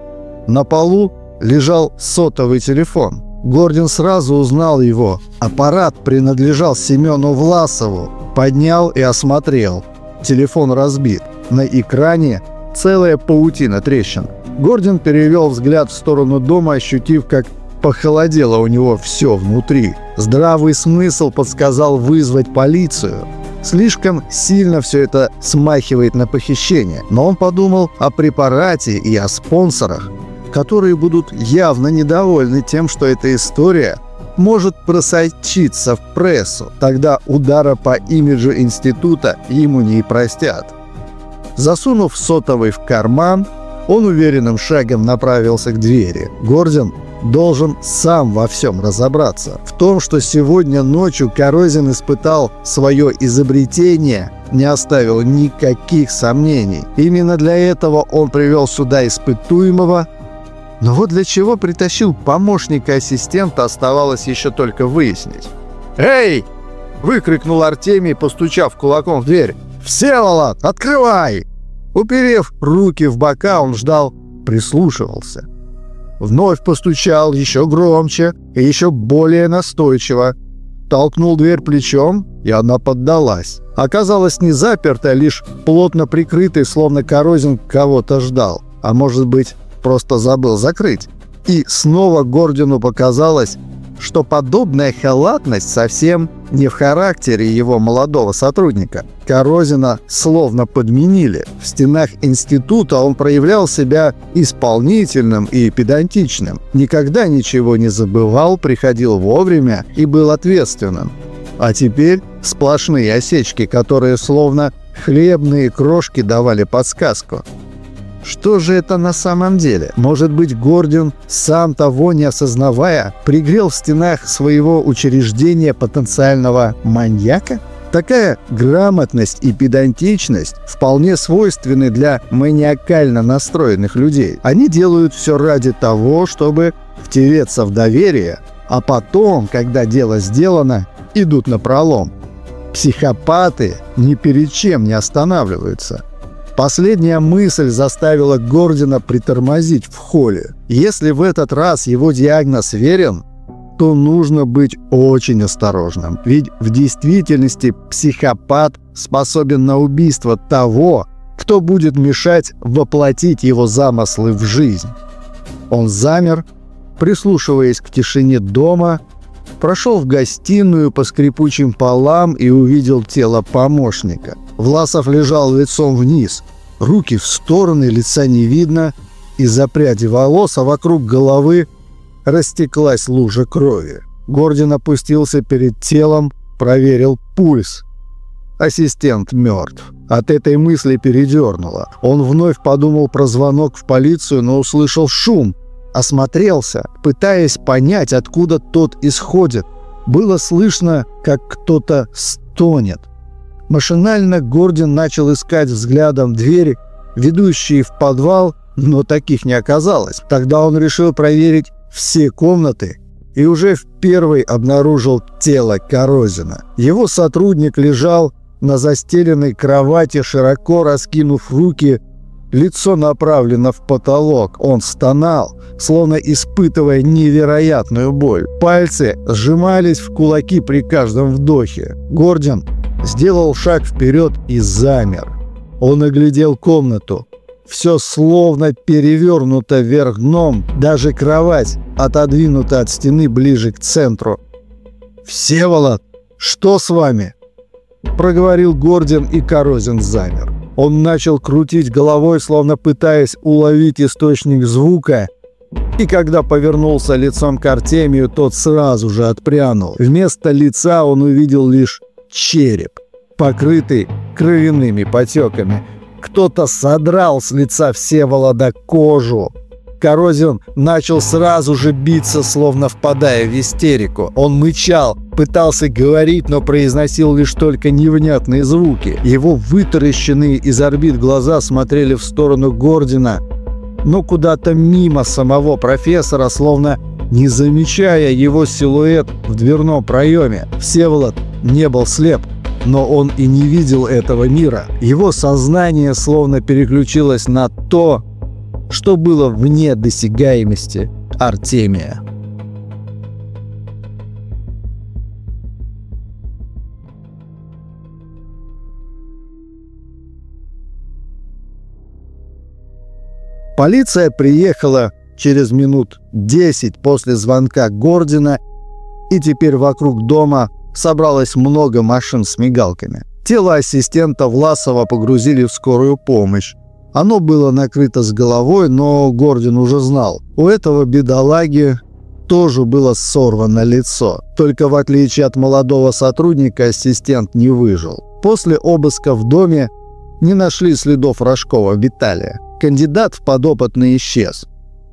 На полу лежал сотовый телефон. Гордин сразу узнал его. Аппарат принадлежал Семену Власову. Поднял и осмотрел. Телефон разбит. На экране целая паутина трещин. Гордин перевел взгляд в сторону дома, ощутив, как похолодело у него все внутри. Здравый смысл подсказал вызвать полицию. Слишком сильно все это смахивает на похищение. Но он подумал о препарате и о спонсорах, которые будут явно недовольны тем, что эта история может просочиться в прессу. Тогда удара по имиджу института ему не простят. Засунув сотовый в карман, он уверенным шагом направился к двери. Гордон должен сам во всем разобраться. В том, что сегодня ночью Корозин испытал свое изобретение, не оставил никаких сомнений. Именно для этого он привел сюда испытуемого, но вот для чего притащил помощника-ассистента, оставалось еще только выяснить. «Эй!» – выкрикнул Артемий, постучав кулаком в дверь. «Всеволод, открывай!» Уперев руки в бока, он ждал, прислушивался – Вновь постучал еще громче и еще более настойчиво. Толкнул дверь плечом, и она поддалась. Оказалось не заперта, лишь плотно прикрытой, словно Корозин кого-то ждал. А может быть, просто забыл закрыть. И снова Гордину показалось, что подобная халатность совсем не в характере его молодого сотрудника. Корозина словно подменили. В стенах института он проявлял себя исполнительным и педантичным. Никогда ничего не забывал, приходил вовремя и был ответственным. А теперь сплошные осечки, которые словно хлебные крошки давали подсказку. Что же это на самом деле? Может быть, Гордон, сам того не осознавая, пригрел в стенах своего учреждения потенциального маньяка? Такая грамотность и педантичность вполне свойственны для маниакально настроенных людей. Они делают все ради того, чтобы втереться в доверие, а потом, когда дело сделано, идут на пролом. Психопаты ни перед чем не останавливаются – Последняя мысль заставила Гордина притормозить в холле. Если в этот раз его диагноз верен, то нужно быть очень осторожным. Ведь в действительности психопат способен на убийство того, кто будет мешать воплотить его замыслы в жизнь. Он замер, прислушиваясь к тишине дома, прошел в гостиную по скрипучим полам и увидел тело помощника. Власов лежал лицом вниз, руки в стороны, лица не видно, из-за пряди волос, а вокруг головы растеклась лужа крови. Гордин опустился перед телом, проверил пульс. Ассистент мертв. От этой мысли передернуло. Он вновь подумал про звонок в полицию, но услышал шум. Осмотрелся, пытаясь понять, откуда тот исходит. Было слышно, как кто-то стонет. Машинально Гордин начал искать взглядом двери, ведущие в подвал, но таких не оказалось. Тогда он решил проверить все комнаты и уже в первой обнаружил тело Корозина. Его сотрудник лежал на застеленной кровати, широко раскинув руки, лицо направлено в потолок. Он стонал, словно испытывая невероятную боль. Пальцы сжимались в кулаки при каждом вдохе. Гордин сделал шаг вперед и замер. Он оглядел комнату. Все словно перевернуто вверх дном, даже кровать отодвинута от стены ближе к центру. «Всеволод, что с вами?» Проговорил Гордин, и Корозин замер. Он начал крутить головой, словно пытаясь уловить источник звука, И когда повернулся лицом к Артемию, тот сразу же отпрянул. Вместо лица он увидел лишь череп, покрытый кровяными потеками. Кто-то содрал с лица Всеволода кожу. Корозин начал сразу же биться, словно впадая в истерику. Он мычал, пытался говорить, но произносил лишь только невнятные звуки. Его вытаращенные из орбит глаза смотрели в сторону Гордина, но куда-то мимо самого профессора, словно не замечая его силуэт в дверном проеме. Всеволод не был слеп, но он и не видел этого мира. Его сознание словно переключилось на то, что было вне досягаемости Артемия. Полиция приехала через минут 10 после звонка Гордина, и теперь вокруг дома собралось много машин с мигалками. Тело ассистента Власова погрузили в скорую помощь. Оно было накрыто с головой, но Гордин уже знал. У этого бедолаги тоже было сорвано лицо. Только в отличие от молодого сотрудника ассистент не выжил. После обыска в доме не нашли следов Рожкова Виталия. Кандидат в подопытный исчез.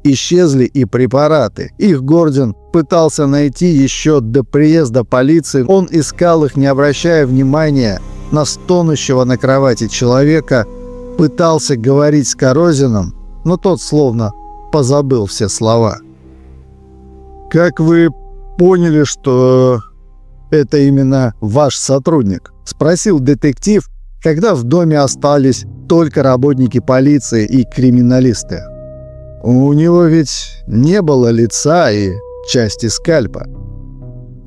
Исчезли и препараты. Их Гордин пытался найти еще до приезда полиции. Он искал их, не обращая внимания на стонущего на кровати человека – пытался говорить с Корозином, но тот словно позабыл все слова. «Как вы поняли, что это именно ваш сотрудник?» – спросил детектив, когда в доме остались только работники полиции и криминалисты. У него ведь не было лица и части скальпа.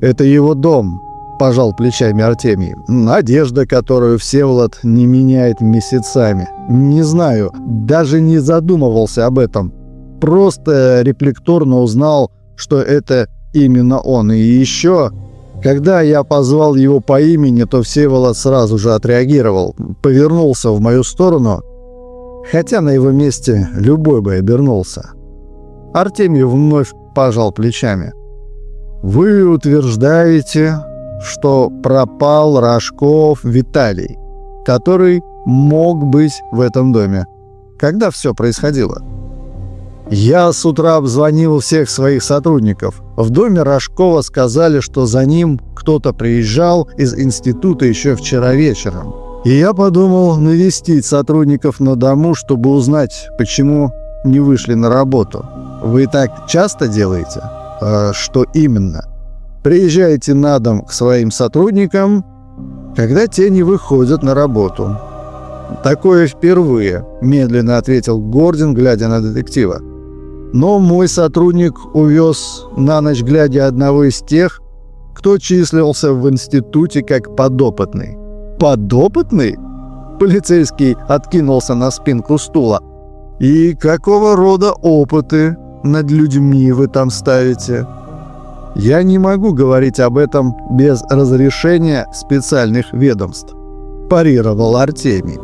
Это его дом, — пожал плечами Артемий. «Одежда, которую Всеволод не меняет месяцами. Не знаю, даже не задумывался об этом. Просто рефлекторно узнал, что это именно он. И еще, когда я позвал его по имени, то Всеволод сразу же отреагировал, повернулся в мою сторону, хотя на его месте любой бы обернулся. Артемий вновь пожал плечами. «Вы утверждаете, что пропал Рожков Виталий, который мог быть в этом доме. Когда все происходило? Я с утра обзвонил всех своих сотрудников. В доме Рожкова сказали, что за ним кто-то приезжал из института еще вчера вечером. И я подумал навестить сотрудников на дому, чтобы узнать, почему не вышли на работу. Вы так часто делаете? А что именно? Приезжайте на дом к своим сотрудникам, когда те не выходят на работу. Такое впервые, медленно ответил Гордин, глядя на детектива. Но мой сотрудник увез на ночь глядя одного из тех, кто числился в институте как подопытный. Подопытный? Полицейский откинулся на спинку стула. И какого рода опыты над людьми вы там ставите? Я не могу говорить об этом без разрешения специальных ведомств», – парировал Артемий.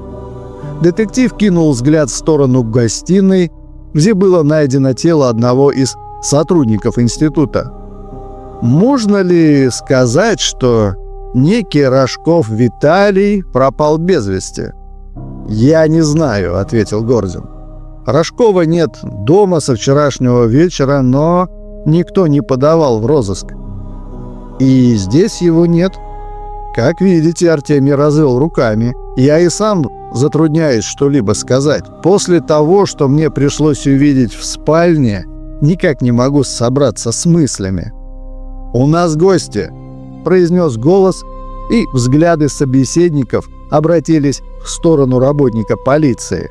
Детектив кинул взгляд в сторону гостиной, где было найдено тело одного из сотрудников института. Можно ли сказать, что некий Рожков Виталий пропал без вести? «Я не знаю», — ответил Гордин. «Рожкова нет дома со вчерашнего вечера, но никто не подавал в розыск. И здесь его нет. Как видите, Артемий развел руками. Я и сам затрудняюсь что-либо сказать. После того, что мне пришлось увидеть в спальне, никак не могу собраться с мыслями. «У нас гости», – произнес голос, и взгляды собеседников обратились в сторону работника полиции.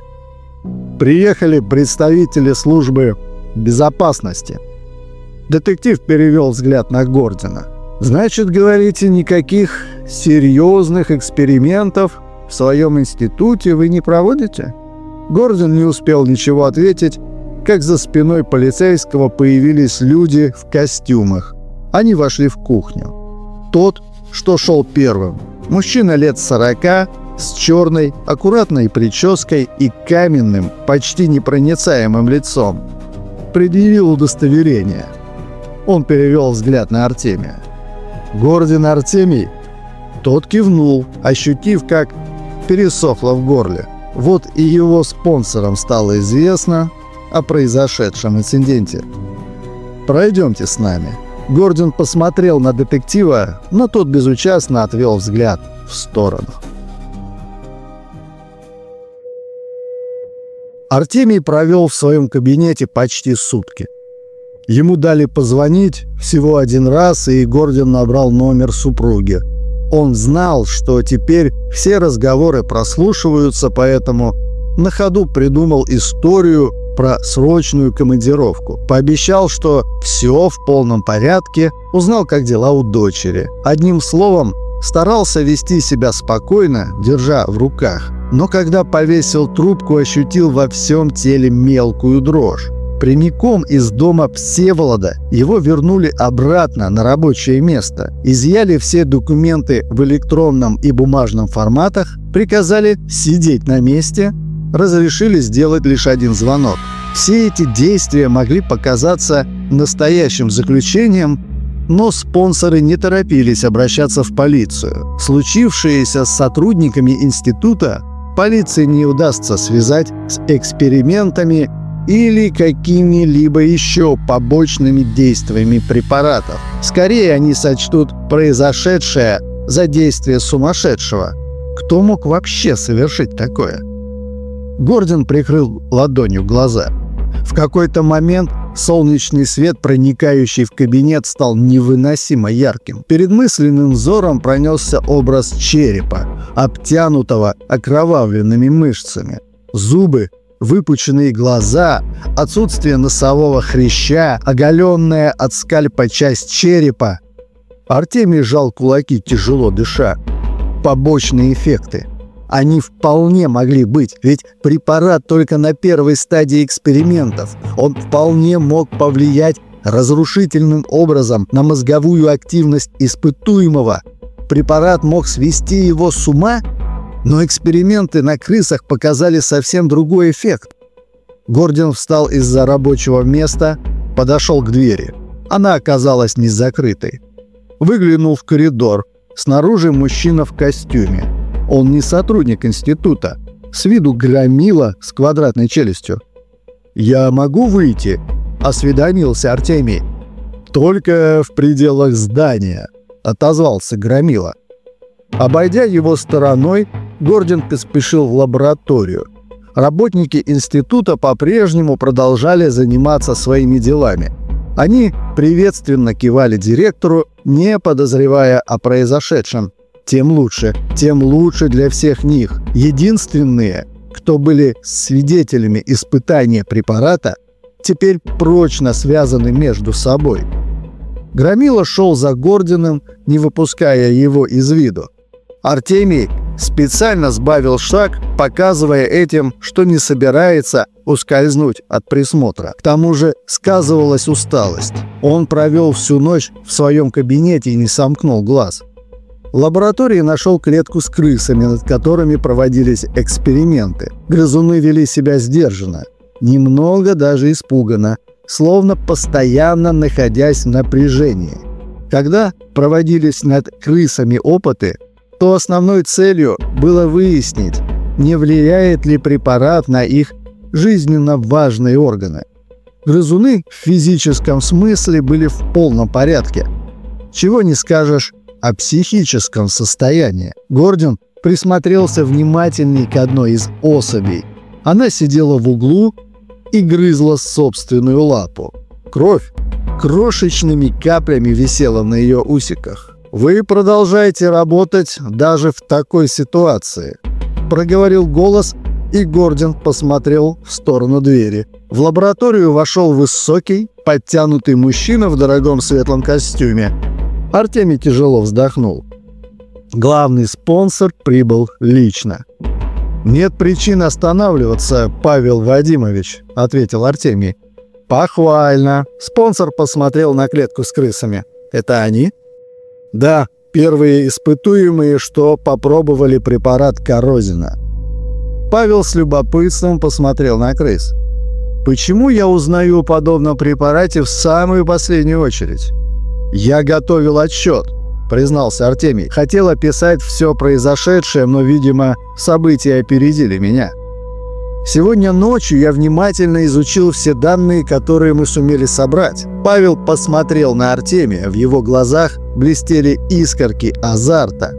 Приехали представители службы безопасности – Детектив перевел взгляд на Гордина. «Значит, говорите, никаких серьезных экспериментов в своем институте вы не проводите?» Гордон не успел ничего ответить, как за спиной полицейского появились люди в костюмах. Они вошли в кухню. Тот, что шел первым. Мужчина лет сорока, с черной, аккуратной прической и каменным, почти непроницаемым лицом. предъявил удостоверение. Он перевел взгляд на Артемия. «Гордин Артемий?» Тот кивнул, ощутив, как пересохло в горле. Вот и его спонсорам стало известно о произошедшем инциденте. «Пройдемте с нами». Гордон посмотрел на детектива, но тот безучастно отвел взгляд в сторону. Артемий провел в своем кабинете почти сутки. Ему дали позвонить всего один раз, и Гордон набрал номер супруги. Он знал, что теперь все разговоры прослушиваются, поэтому на ходу придумал историю про срочную командировку. Пообещал, что все в полном порядке, узнал, как дела у дочери. Одним словом, старался вести себя спокойно, держа в руках. Но когда повесил трубку, ощутил во всем теле мелкую дрожь. Прямиком из дома Всеволода его вернули обратно на рабочее место, изъяли все документы в электронном и бумажном форматах, приказали сидеть на месте, разрешили сделать лишь один звонок. Все эти действия могли показаться настоящим заключением, но спонсоры не торопились обращаться в полицию. Случившееся с сотрудниками института полиции не удастся связать с экспериментами или какими-либо еще побочными действиями препаратов. Скорее они сочтут произошедшее за действие сумасшедшего. Кто мог вообще совершить такое? Гордон прикрыл ладонью глаза. В какой-то момент солнечный свет, проникающий в кабинет, стал невыносимо ярким. Перед мысленным взором пронесся образ черепа, обтянутого окровавленными мышцами. Зубы, выпученные глаза, отсутствие носового хряща, оголенная от скальпа часть черепа. Артемий сжал кулаки, тяжело дыша. Побочные эффекты. Они вполне могли быть, ведь препарат только на первой стадии экспериментов. Он вполне мог повлиять разрушительным образом на мозговую активность испытуемого. Препарат мог свести его с ума, но эксперименты на крысах показали совсем другой эффект. Гордон встал из-за рабочего места, подошел к двери. Она оказалась не закрытой. Выглянул в коридор. Снаружи мужчина в костюме. Он не сотрудник института. С виду громила с квадратной челюстью. «Я могу выйти?» – осведомился Артемий. «Только в пределах здания», – отозвался громила. Обойдя его стороной, Гордин поспешил в лабораторию. Работники института по-прежнему продолжали заниматься своими делами. Они приветственно кивали директору, не подозревая о произошедшем тем лучше, тем лучше для всех них. Единственные, кто были свидетелями испытания препарата, теперь прочно связаны между собой. Громила шел за Гординым, не выпуская его из виду. Артемий специально сбавил шаг, показывая этим, что не собирается ускользнуть от присмотра. К тому же сказывалась усталость. Он провел всю ночь в своем кабинете и не сомкнул глаз. В лаборатории нашел клетку с крысами, над которыми проводились эксперименты. Грызуны вели себя сдержанно, немного даже испуганно, словно постоянно находясь в напряжении. Когда проводились над крысами опыты, то основной целью было выяснить, не влияет ли препарат на их жизненно важные органы. Грызуны в физическом смысле были в полном порядке. Чего не скажешь о психическом состоянии. Гордон присмотрелся внимательней к одной из особей. Она сидела в углу и грызла собственную лапу. Кровь крошечными каплями висела на ее усиках. «Вы продолжаете работать даже в такой ситуации», – проговорил голос, и Гордон посмотрел в сторону двери. В лабораторию вошел высокий, подтянутый мужчина в дорогом светлом костюме. Артемий тяжело вздохнул. Главный спонсор прибыл лично. «Нет причин останавливаться, Павел Вадимович», — ответил Артемий. «Похвально». Спонсор посмотрел на клетку с крысами. «Это они?» «Да, первые испытуемые, что попробовали препарат Корозина». Павел с любопытством посмотрел на крыс. Почему я узнаю о подобном препарате в самую последнюю очередь? Я готовил отчет, признался Артемий. Хотел описать все произошедшее, но, видимо, события опередили меня. Сегодня ночью я внимательно изучил все данные, которые мы сумели собрать. Павел посмотрел на Артемия, в его глазах блестели искорки азарта.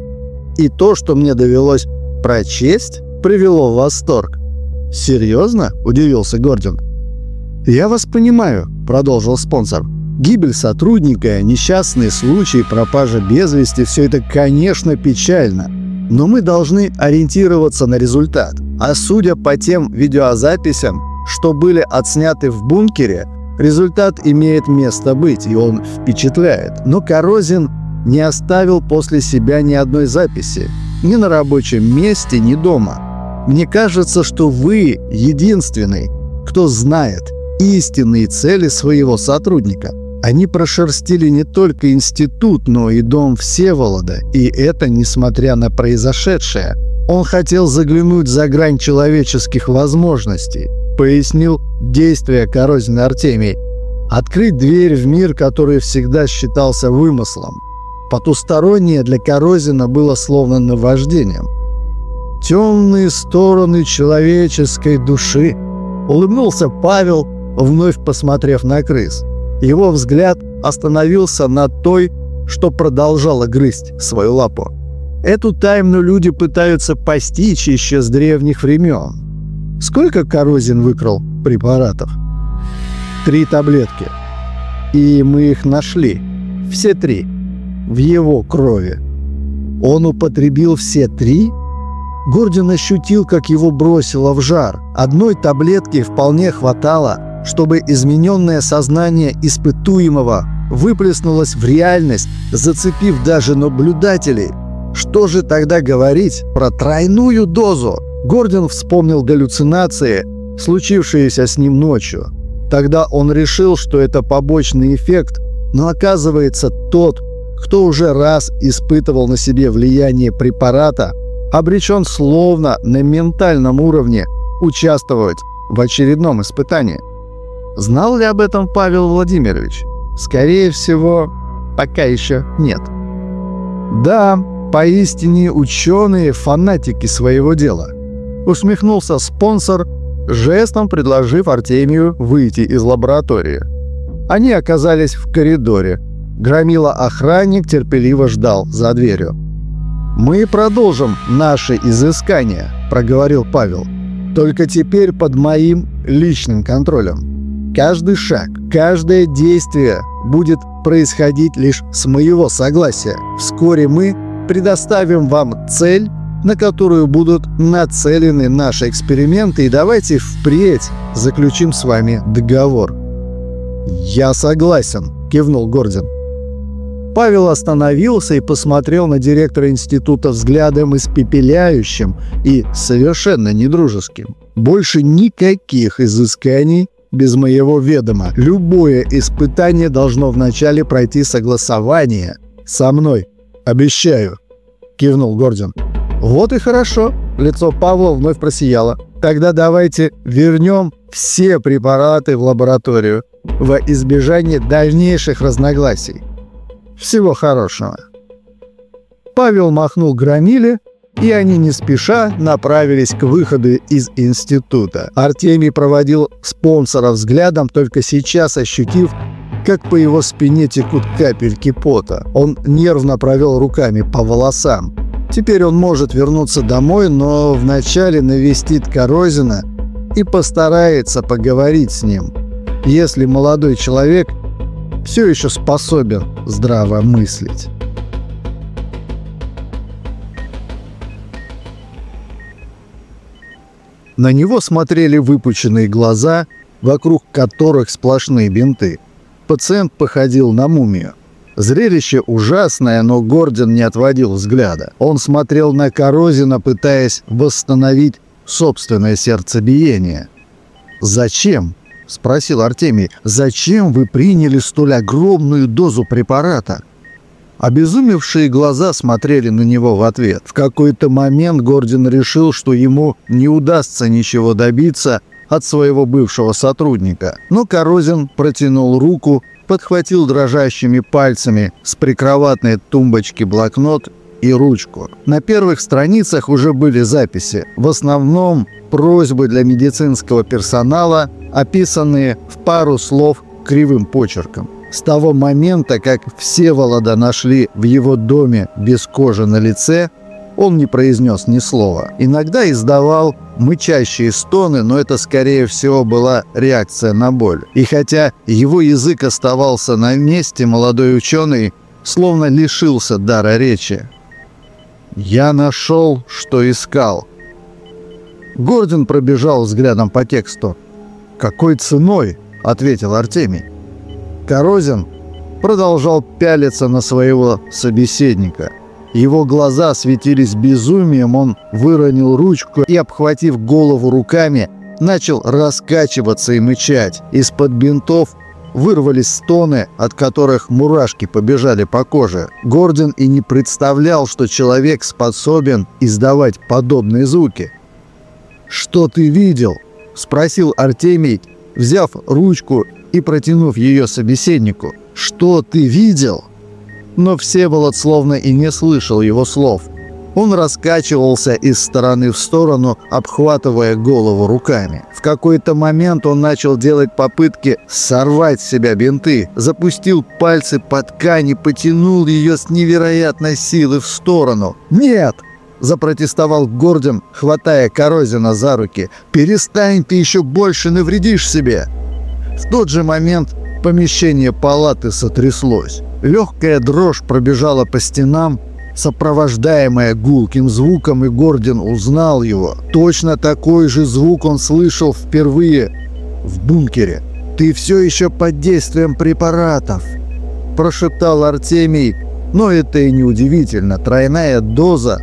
И то, что мне довелось прочесть, привело в восторг. «Серьезно?» – удивился Гордон. «Я вас понимаю», – продолжил спонсор. «Гибель сотрудника, несчастный случай, пропажа без вести – все это, конечно, печально. Но мы должны ориентироваться на результат. А судя по тем видеозаписям, что были отсняты в бункере, результат имеет место быть, и он впечатляет. Но Корозин не оставил после себя ни одной записи, ни на рабочем месте, ни дома. Мне кажется, что вы единственный, кто знает истинные цели своего сотрудника. Они прошерстили не только институт, но и дом Всеволода, и это несмотря на произошедшее. Он хотел заглянуть за грань человеческих возможностей, пояснил действия Корозина Артемий. Открыть дверь в мир, который всегда считался вымыслом. Потустороннее для Корозина было словно наваждением. «Темные стороны человеческой души», — улыбнулся Павел, вновь посмотрев на крыс. Его взгляд остановился на той, что продолжала грызть свою лапу. Эту тайну люди пытаются постичь еще с древних времен. Сколько Корозин выкрал препаратов? Три таблетки. И мы их нашли. Все три. В его крови. Он употребил все три? Гордин ощутил, как его бросило в жар. Одной таблетки вполне хватало, чтобы измененное сознание испытуемого выплеснулось в реальность, зацепив даже наблюдателей. Что же тогда говорить про тройную дозу? Гордон вспомнил галлюцинации, случившиеся с ним ночью. Тогда он решил, что это побочный эффект, но оказывается тот, кто уже раз испытывал на себе влияние препарата, обречен словно на ментальном уровне участвовать в очередном испытании. Знал ли об этом Павел Владимирович? Скорее всего, пока еще нет. Да, поистине ученые фанатики своего дела. Усмехнулся спонсор, жестом предложив Артемию выйти из лаборатории. Они оказались в коридоре. Громила охранник терпеливо ждал за дверью. «Мы продолжим наши изыскания», — проговорил Павел. «Только теперь под моим личным контролем». Каждый шаг, каждое действие будет происходить лишь с моего согласия. Вскоре мы предоставим вам цель, на которую будут нацелены наши эксперименты, и давайте впредь заключим с вами договор. «Я согласен», — кивнул Гордин. Павел остановился и посмотрел на директора института взглядом испепеляющим и совершенно недружеским. Больше никаких изысканий без моего ведома. Любое испытание должно вначале пройти согласование со мной. Обещаю», — кивнул Гордон. «Вот и хорошо», — лицо Павла вновь просияло. «Тогда давайте вернем все препараты в лабораторию во избежание дальнейших разногласий. Всего хорошего». Павел махнул громиле, и они не спеша направились к выходу из института. Артемий проводил спонсора взглядом, только сейчас ощутив, как по его спине текут капельки пота. Он нервно провел руками по волосам. Теперь он может вернуться домой, но вначале навестит Корозина и постарается поговорить с ним. Если молодой человек все еще способен здраво мыслить. На него смотрели выпученные глаза, вокруг которых сплошные бинты. Пациент походил на мумию. Зрелище ужасное, но Гордон не отводил взгляда. Он смотрел на Корозина, пытаясь восстановить собственное сердцебиение. «Зачем?» – спросил Артемий. «Зачем вы приняли столь огромную дозу препарата?» Обезумевшие глаза смотрели на него в ответ. В какой-то момент Гордин решил, что ему не удастся ничего добиться, от своего бывшего сотрудника. Но Корозин протянул руку, подхватил дрожащими пальцами с прикроватной тумбочки блокнот и ручку. На первых страницах уже были записи, в основном просьбы для медицинского персонала, описанные в пару слов кривым почерком. С того момента, как Всеволода нашли в его доме без кожи на лице, он не произнес ни слова. Иногда издавал мычащие стоны, но это, скорее всего, была реакция на боль. И хотя его язык оставался на месте, молодой ученый словно лишился дара речи. «Я нашел, что искал». Гордон пробежал взглядом по тексту. «Какой ценой?» — ответил Артемий. Корозин продолжал пялиться на своего собеседника. Его глаза светились безумием, он выронил ручку и, обхватив голову руками, начал раскачиваться и мычать. Из-под бинтов вырвались стоны, от которых мурашки побежали по коже. Гордон и не представлял, что человек способен издавать подобные звуки. «Что ты видел?» – спросил Артемий, взяв ручку и протянув ее собеседнику. «Что ты видел?» Но Всеволод словно и не слышал его слов. Он раскачивался из стороны в сторону, обхватывая голову руками. В какой-то момент он начал делать попытки сорвать с себя бинты, запустил пальцы по ткани, потянул ее с невероятной силы в сторону. «Нет!» – запротестовал Гордон, хватая Корозина за руки. «Перестань, ты еще больше навредишь себе!» В тот же момент помещение палаты сотряслось. Легкая дрожь пробежала по стенам, сопровождаемая гулким звуком, и Гордон узнал его. Точно такой же звук он слышал впервые в бункере. «Ты все еще под действием препаратов», – прошептал Артемий. Но это и не удивительно. Тройная доза,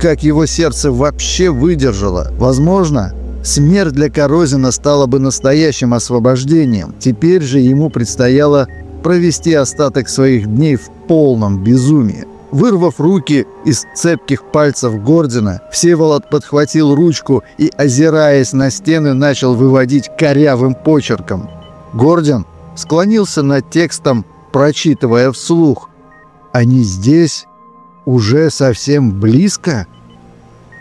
как его сердце вообще выдержало. Возможно, Смерть для Корозина стала бы настоящим освобождением. Теперь же ему предстояло провести остаток своих дней в полном безумии. Вырвав руки из цепких пальцев Гордина, Всеволод подхватил ручку и, озираясь на стены, начал выводить корявым почерком. Гордин склонился над текстом, прочитывая вслух. «Они здесь? Уже совсем близко?»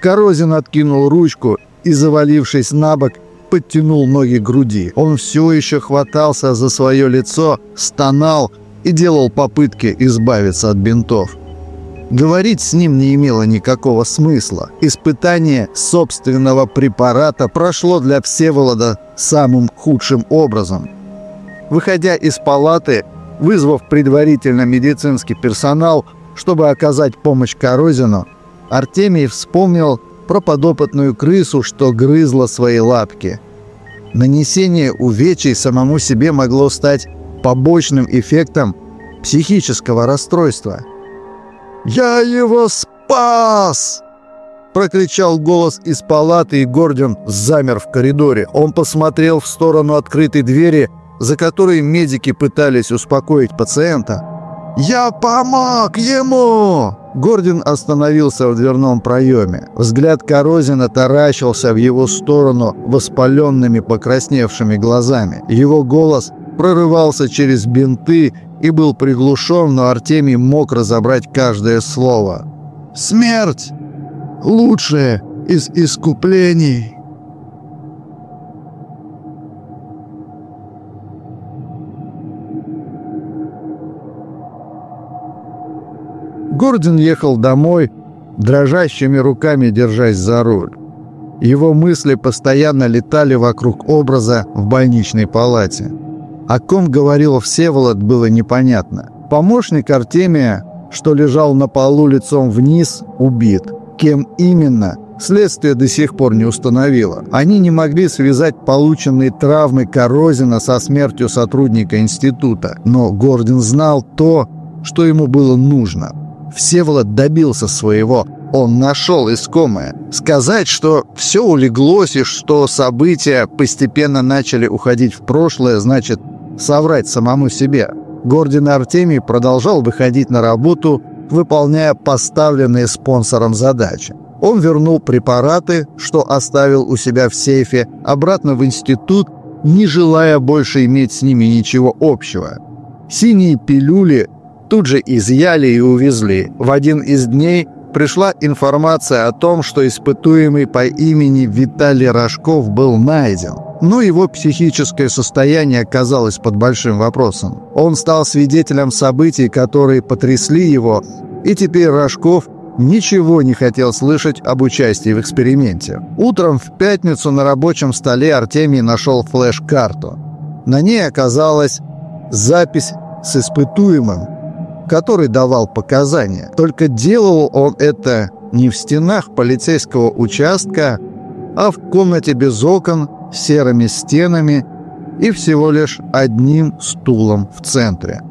Корозин откинул ручку и, завалившись на бок, подтянул ноги к груди. Он все еще хватался за свое лицо, стонал и делал попытки избавиться от бинтов. Говорить с ним не имело никакого смысла. Испытание собственного препарата прошло для Всеволода самым худшим образом. Выходя из палаты, вызвав предварительно медицинский персонал, чтобы оказать помощь Корозину, Артемий вспомнил про подопытную крысу, что грызла свои лапки. Нанесение увечий самому себе могло стать побочным эффектом психического расстройства. «Я его спас!» Прокричал голос из палаты, и Гордон замер в коридоре. Он посмотрел в сторону открытой двери, за которой медики пытались успокоить пациента. «Я помог ему!» Гордин остановился в дверном проеме. Взгляд Корозина таращился в его сторону воспаленными покрасневшими глазами. Его голос прорывался через бинты и был приглушен, но Артемий мог разобрать каждое слово. «Смерть! Лучшее из искуплений!» Гордон ехал домой, дрожащими руками держась за руль. Его мысли постоянно летали вокруг образа в больничной палате. О ком говорил Всеволод, было непонятно. Помощник Артемия, что лежал на полу лицом вниз, убит. Кем именно, следствие до сих пор не установило. Они не могли связать полученные травмы Корозина со смертью сотрудника института. Но Гордон знал то, что ему было нужно – Всеволод добился своего. Он нашел искомое. Сказать, что все улеглось и что события постепенно начали уходить в прошлое, значит соврать самому себе. Гордин Артемий продолжал выходить на работу, выполняя поставленные спонсором задачи. Он вернул препараты, что оставил у себя в сейфе, обратно в институт, не желая больше иметь с ними ничего общего. Синие пилюли тут же изъяли и увезли. В один из дней пришла информация о том, что испытуемый по имени Виталий Рожков был найден. Но его психическое состояние оказалось под большим вопросом. Он стал свидетелем событий, которые потрясли его, и теперь Рожков ничего не хотел слышать об участии в эксперименте. Утром в пятницу на рабочем столе Артемий нашел флеш-карту. На ней оказалась запись с испытуемым, который давал показания. Только делал он это не в стенах полицейского участка, а в комнате без окон, серыми стенами и всего лишь одним стулом в центре.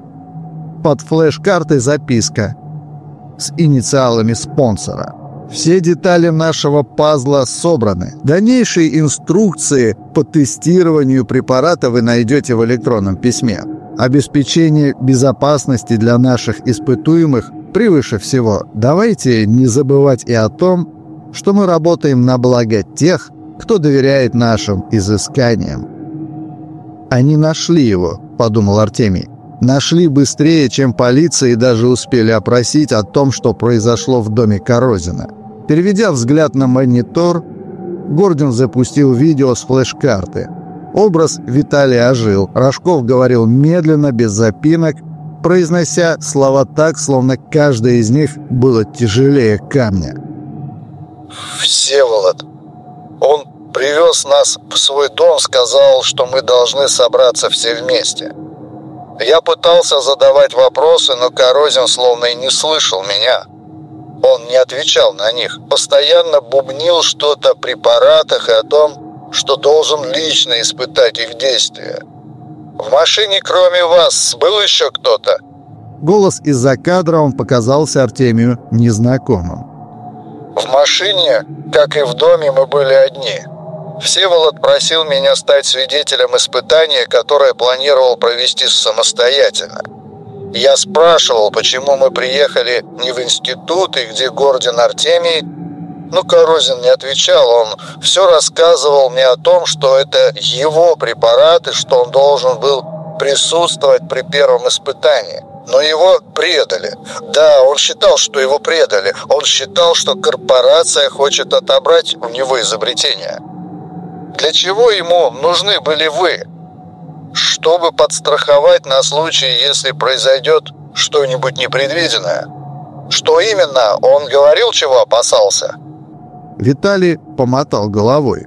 Под флеш-картой записка с инициалами спонсора. Все детали нашего пазла собраны. Дальнейшие инструкции по тестированию препарата вы найдете в электронном письме. Обеспечение безопасности для наших испытуемых превыше всего. Давайте не забывать и о том, что мы работаем на благо тех, кто доверяет нашим изысканиям. «Они нашли его», — подумал Артемий. «Нашли быстрее, чем полиция, и даже успели опросить о том, что произошло в доме Корозина». Переведя взгляд на монитор, Гордин запустил видео с флеш-карты — Образ Виталия ожил. Рожков говорил медленно, без запинок, произнося слова так, словно каждое из них было тяжелее камня. «Всеволод, он привез нас в свой дом, сказал, что мы должны собраться все вместе. Я пытался задавать вопросы, но Корозин словно и не слышал меня. Он не отвечал на них, постоянно бубнил что-то о препаратах и о том, что должен лично испытать их действия. В машине кроме вас был еще кто-то?» Голос из-за кадра он показался Артемию незнакомым. «В машине, как и в доме, мы были одни. Всеволод просил меня стать свидетелем испытания, которое планировал провести самостоятельно. Я спрашивал, почему мы приехали не в институт и где Гордин Артемий, но Корозин не отвечал, он все рассказывал мне о том, что это его препараты, что он должен был присутствовать при первом испытании. Но его предали. Да, он считал, что его предали. Он считал, что корпорация хочет отобрать у него изобретение. Для чего ему нужны были вы? Чтобы подстраховать на случай, если произойдет что-нибудь непредвиденное. Что именно? Он говорил, чего опасался? Виталий помотал головой.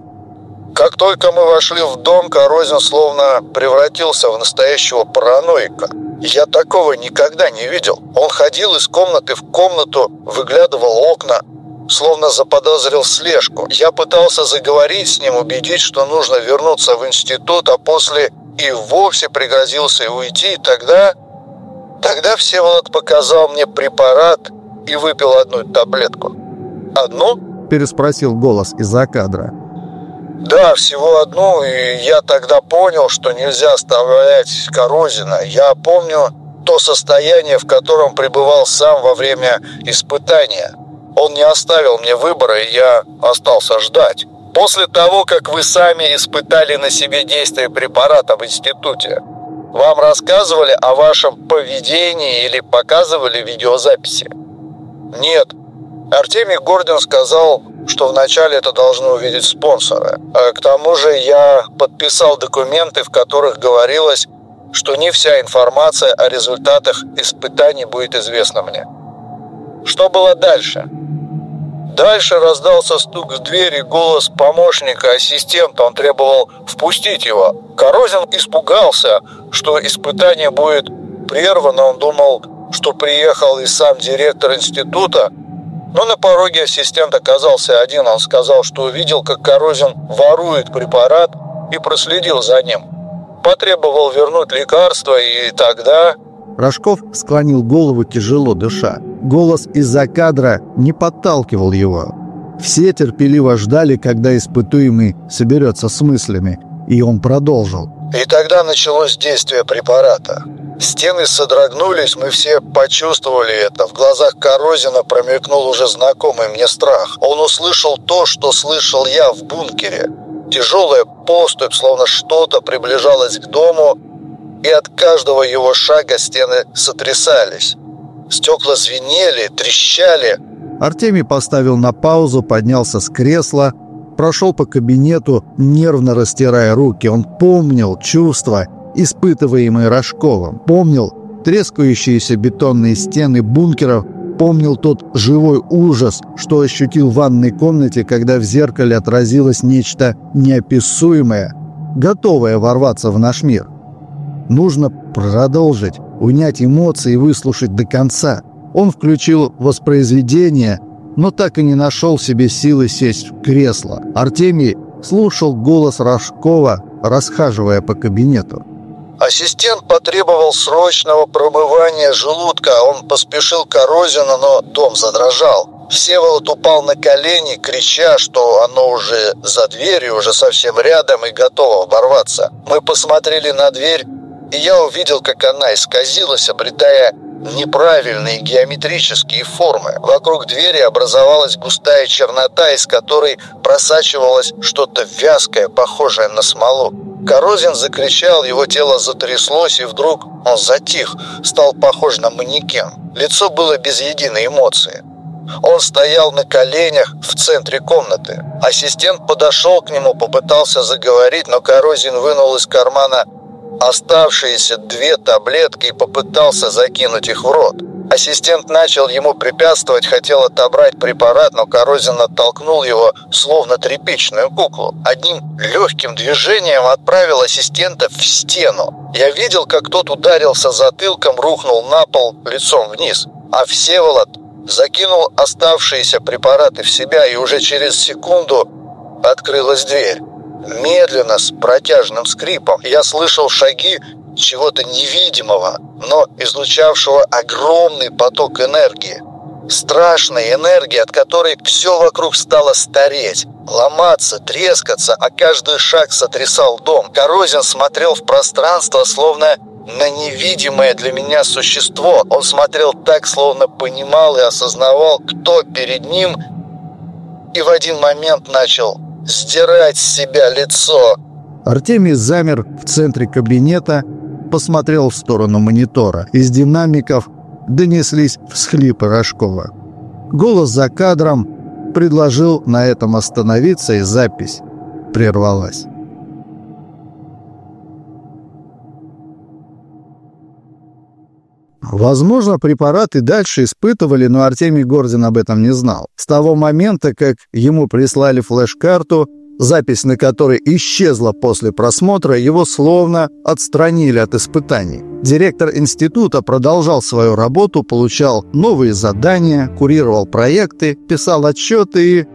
Как только мы вошли в дом, Корозин словно превратился в настоящего параноика. Я такого никогда не видел. Он ходил из комнаты в комнату, выглядывал окна, словно заподозрил слежку. Я пытался заговорить с ним, убедить, что нужно вернуться в институт, а после и вовсе пригрозился уйти. Тогда... Тогда Всеволод показал мне препарат и выпил одну таблетку. Одну? Переспросил голос из-за кадра. Да, всего одну, и я тогда понял, что нельзя оставлять Корозина. Я помню то состояние, в котором пребывал сам во время испытания. Он не оставил мне выбора, и я остался ждать. После того, как вы сами испытали на себе действие препарата в институте, вам рассказывали о вашем поведении или показывали видеозаписи? Нет, Артемий Гордин сказал, что вначале это должны увидеть спонсоры. А к тому же я подписал документы, в которых говорилось, что не вся информация о результатах испытаний будет известна мне. Что было дальше? Дальше раздался стук в дверь и голос помощника, ассистента. Он требовал впустить его. Корозин испугался, что испытание будет прервано. Он думал, что приехал и сам директор института, но на пороге ассистент оказался один. Он сказал, что увидел, как Корозин ворует препарат и проследил за ним. Потребовал вернуть лекарство, и тогда... Рожков склонил голову, тяжело дыша. Голос из-за кадра не подталкивал его. Все терпеливо ждали, когда испытуемый соберется с мыслями, и он продолжил. И тогда началось действие препарата. Стены содрогнулись, мы все почувствовали это. В глазах Корозина промелькнул уже знакомый мне страх. Он услышал то, что слышал я в бункере. Тяжелая поступь, словно что-то приближалось к дому, и от каждого его шага стены сотрясались. Стекла звенели, трещали. Артемий поставил на паузу, поднялся с кресла, прошел по кабинету, нервно растирая руки. Он помнил чувства, испытываемые Рожковым, помнил трескающиеся бетонные стены бункеров, помнил тот живой ужас, что ощутил в ванной комнате, когда в зеркале отразилось нечто неописуемое, готовое ворваться в наш мир. Нужно продолжить, унять эмоции и выслушать до конца. Он включил воспроизведение, но так и не нашел себе силы сесть в кресло. Артемий слушал голос Рожкова, расхаживая по кабинету. Ассистент потребовал срочного промывания желудка. Он поспешил к Корозину, но дом задрожал. Всеволод упал на колени, крича, что оно уже за дверью, уже совсем рядом и готово оборваться. Мы посмотрели на дверь, и я увидел, как она исказилась, обретая неправильные геометрические формы. Вокруг двери образовалась густая чернота, из которой просачивалось что-то вязкое, похожее на смолу. Корозин закричал, его тело затряслось, и вдруг он затих, стал похож на манекен. Лицо было без единой эмоции. Он стоял на коленях в центре комнаты. Ассистент подошел к нему, попытался заговорить, но Корозин вынул из кармана оставшиеся две таблетки и попытался закинуть их в рот. Ассистент начал ему препятствовать, хотел отобрать препарат, но Корозин оттолкнул его, словно тряпичную куклу. Одним легким движением отправил ассистента в стену. Я видел, как тот ударился затылком, рухнул на пол лицом вниз. А Всеволод закинул оставшиеся препараты в себя, и уже через секунду открылась дверь. Медленно, с протяжным скрипом, я слышал шаги чего-то невидимого, но излучавшего огромный поток энергии. Страшной энергии, от которой все вокруг стало стареть, ломаться, трескаться, а каждый шаг сотрясал дом. Корозин смотрел в пространство, словно на невидимое для меня существо. Он смотрел так, словно понимал и осознавал, кто перед ним, и в один момент начал сдирать с себя лицо. Артемий замер в центре кабинета, посмотрел в сторону монитора. Из динамиков донеслись всхлипы Рожкова. Голос за кадром предложил на этом остановиться, и запись прервалась. Возможно, препараты дальше испытывали, но Артемий Гордин об этом не знал. С того момента, как ему прислали флеш-карту, запись на которой исчезла после просмотра, его словно отстранили от испытаний. Директор института продолжал свою работу, получал новые задания, курировал проекты, писал отчеты и...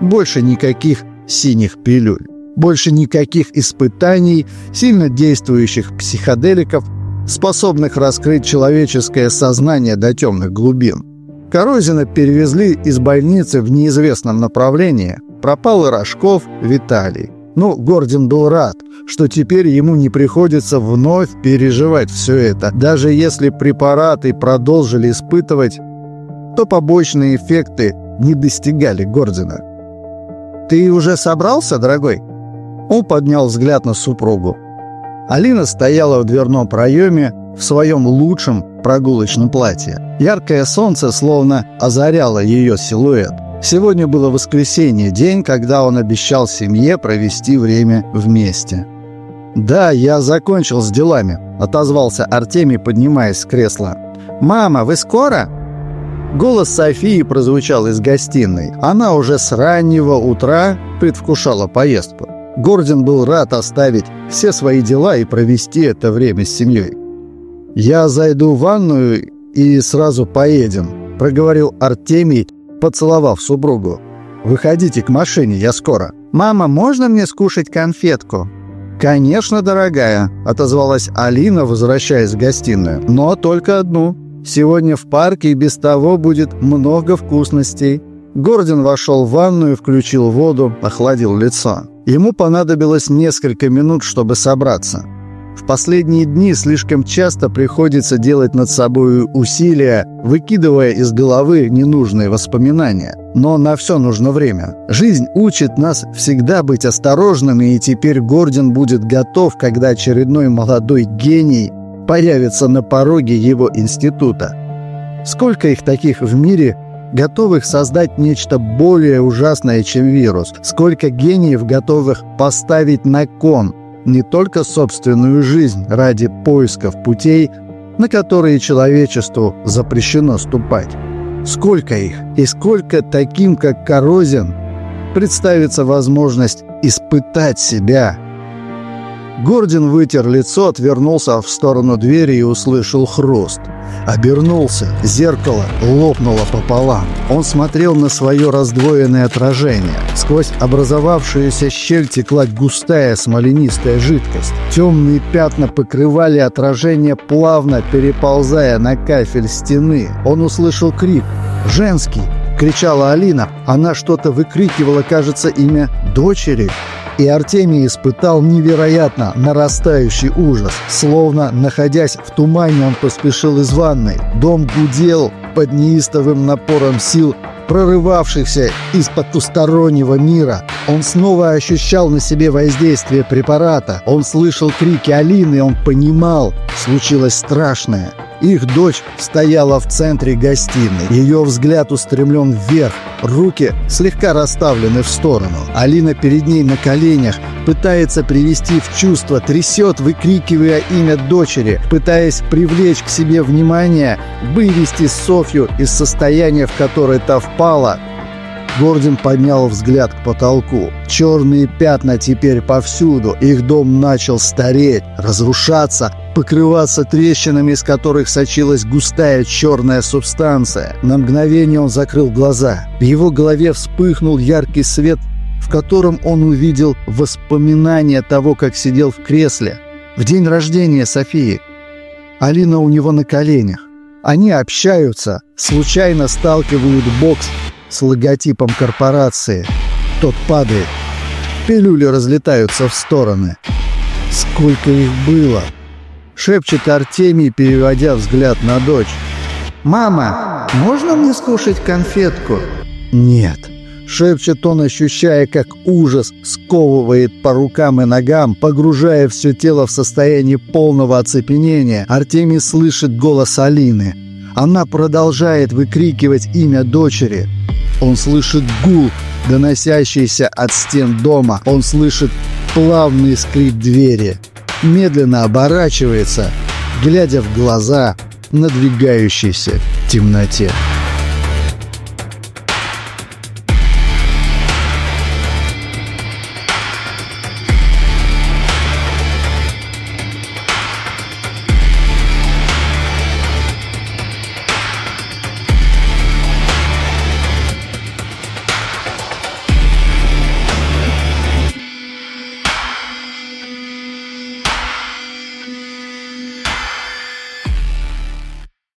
Больше никаких синих пилюль. Больше никаких испытаний, сильно действующих психоделиков, способных раскрыть человеческое сознание до темных глубин. Корозина перевезли из больницы в неизвестном направлении. Пропал и Рожков, Виталий. Ну, Гордин был рад, что теперь ему не приходится вновь переживать все это. Даже если препараты продолжили испытывать, то побочные эффекты не достигали Гордина. «Ты уже собрался, дорогой?» Он поднял взгляд на супругу. Алина стояла в дверном проеме в своем лучшем прогулочном платье. Яркое солнце словно озаряло ее силуэт. Сегодня было воскресенье, день, когда он обещал семье провести время вместе. «Да, я закончил с делами», — отозвался Артемий, поднимаясь с кресла. «Мама, вы скоро?» Голос Софии прозвучал из гостиной. Она уже с раннего утра предвкушала поездку. Гордин был рад оставить все свои дела и провести это время с семьей. «Я зайду в ванную и сразу поедем», — проговорил Артемий, поцеловав супругу. «Выходите к машине, я скоро». «Мама, можно мне скушать конфетку?» «Конечно, дорогая», — отозвалась Алина, возвращаясь в гостиную. «Но только одну. Сегодня в парке и без того будет много вкусностей». Гордин вошел в ванную, включил воду, охладил лицо. Ему понадобилось несколько минут, чтобы собраться. В последние дни слишком часто приходится делать над собой усилия, выкидывая из головы ненужные воспоминания. Но на все нужно время. Жизнь учит нас всегда быть осторожными, и теперь Гордон будет готов, когда очередной молодой гений появится на пороге его института. Сколько их таких в мире, готовых создать нечто более ужасное, чем вирус? Сколько гениев, готовых поставить на кон не только собственную жизнь ради поисков путей, на которые человечеству запрещено ступать? Сколько их и сколько таким, как Корозин, представится возможность испытать себя – Гордин вытер лицо, отвернулся в сторону двери и услышал хруст. Обернулся, зеркало лопнуло пополам. Он смотрел на свое раздвоенное отражение. Сквозь образовавшуюся щель текла густая смоленистая жидкость. Темные пятна покрывали отражение, плавно переползая на кафель стены. Он услышал крик. «Женский!» — кричала Алина. Она что-то выкрикивала, кажется, имя дочери и Артемий испытал невероятно нарастающий ужас. Словно, находясь в тумане, он поспешил из ванной. Дом гудел под неистовым напором сил, прорывавшихся из потустороннего мира. Он снова ощущал на себе воздействие препарата. Он слышал крики Алины, он понимал, случилось страшное. Их дочь стояла в центре гостиной. Ее взгляд устремлен вверх, руки слегка расставлены в сторону. Алина перед ней на коленях, пытается привести в чувство, трясет, выкрикивая имя дочери, пытаясь привлечь к себе внимание, вывести Софью из состояния, в которое та впала, Гордин поднял взгляд к потолку. Черные пятна теперь повсюду. Их дом начал стареть, разрушаться, покрываться трещинами, из которых сочилась густая черная субстанция. На мгновение он закрыл глаза. В его голове вспыхнул яркий свет, в котором он увидел воспоминания того, как сидел в кресле. В день рождения Софии. Алина у него на коленях. Они общаются, случайно сталкивают бокс с логотипом корпорации. Тот падает. Пилюли разлетаются в стороны. Сколько их было? Шепчет Артемий, переводя взгляд на дочь. «Мама, можно мне скушать конфетку?» «Нет». Шепчет он, ощущая, как ужас сковывает по рукам и ногам, погружая все тело в состояние полного оцепенения. Артемий слышит голос Алины. Она продолжает выкрикивать имя дочери. Он слышит гул, доносящийся от стен дома. Он слышит плавный скрип двери. Медленно оборачивается, глядя в глаза надвигающейся темноте.